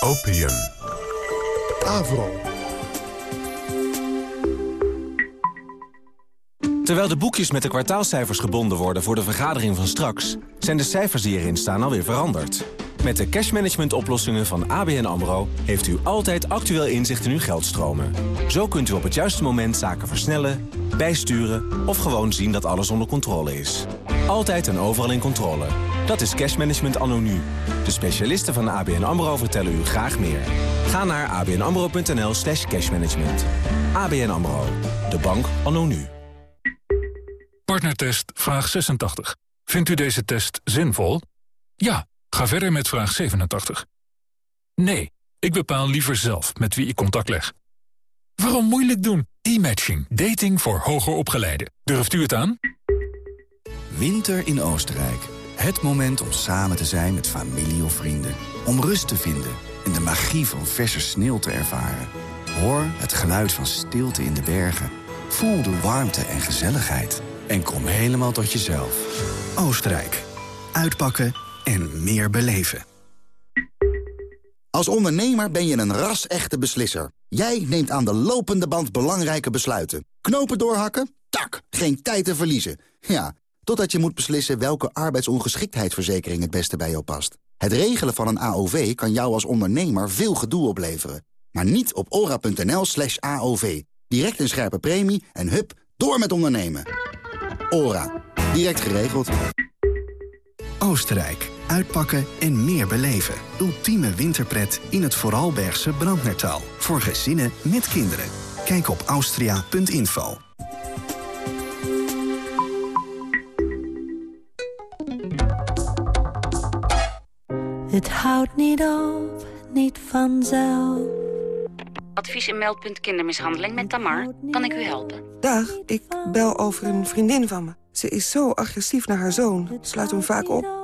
Opium. Avro. Terwijl de boekjes met de kwartaalcijfers gebonden worden voor de vergadering van straks... zijn de cijfers die erin staan alweer veranderd. Met de cashmanagement oplossingen van ABN AMRO... heeft u altijd actueel inzicht in uw geldstromen. Zo kunt u op het juiste moment zaken versnellen, bijsturen... of gewoon zien dat alles onder controle is. Altijd en overal in controle. Dat is cashmanagement anno nu. De specialisten van ABN AMRO vertellen u graag meer. Ga naar abnamro.nl slash cashmanagement. ABN AMRO. De bank anno nu. Partnertest vraag 86. Vindt u deze test zinvol? Ja, ga verder met vraag 87. Nee, ik bepaal liever zelf met wie ik contact leg. Waarom moeilijk doen? E-matching. Dating voor hoger opgeleiden. Durft u het aan? Winter in Oostenrijk. Het moment om samen te zijn met familie of vrienden. Om rust te vinden en de magie van verse sneeuw te ervaren. Hoor het geluid van stilte in de bergen. Voel de warmte en gezelligheid. En kom helemaal tot jezelf. Oostenrijk. Uitpakken en meer beleven. Als ondernemer ben je een ras-echte beslisser. Jij neemt aan de lopende band belangrijke besluiten. Knopen doorhakken? Tak, geen tijd te verliezen. Ja, totdat je moet beslissen welke arbeidsongeschiktheidsverzekering het beste bij jou past. Het regelen van een AOV kan jou als ondernemer veel gedoe opleveren. Maar niet op ora.nl slash AOV. Direct een scherpe premie en hup, door met ondernemen. Ora. Direct geregeld. Oostenrijk. Uitpakken en meer beleven. Ultieme winterpret in het Vooralbergse Brandnertal. Voor gezinnen met kinderen. Kijk op austria.info. Het houdt niet op, niet vanzelf. Advies in meldpunt kindermishandeling met Tamar. Kan ik u helpen? Dag, ik bel over een vriendin van me. Ze is zo agressief naar haar zoon. Sluit hem vaak op.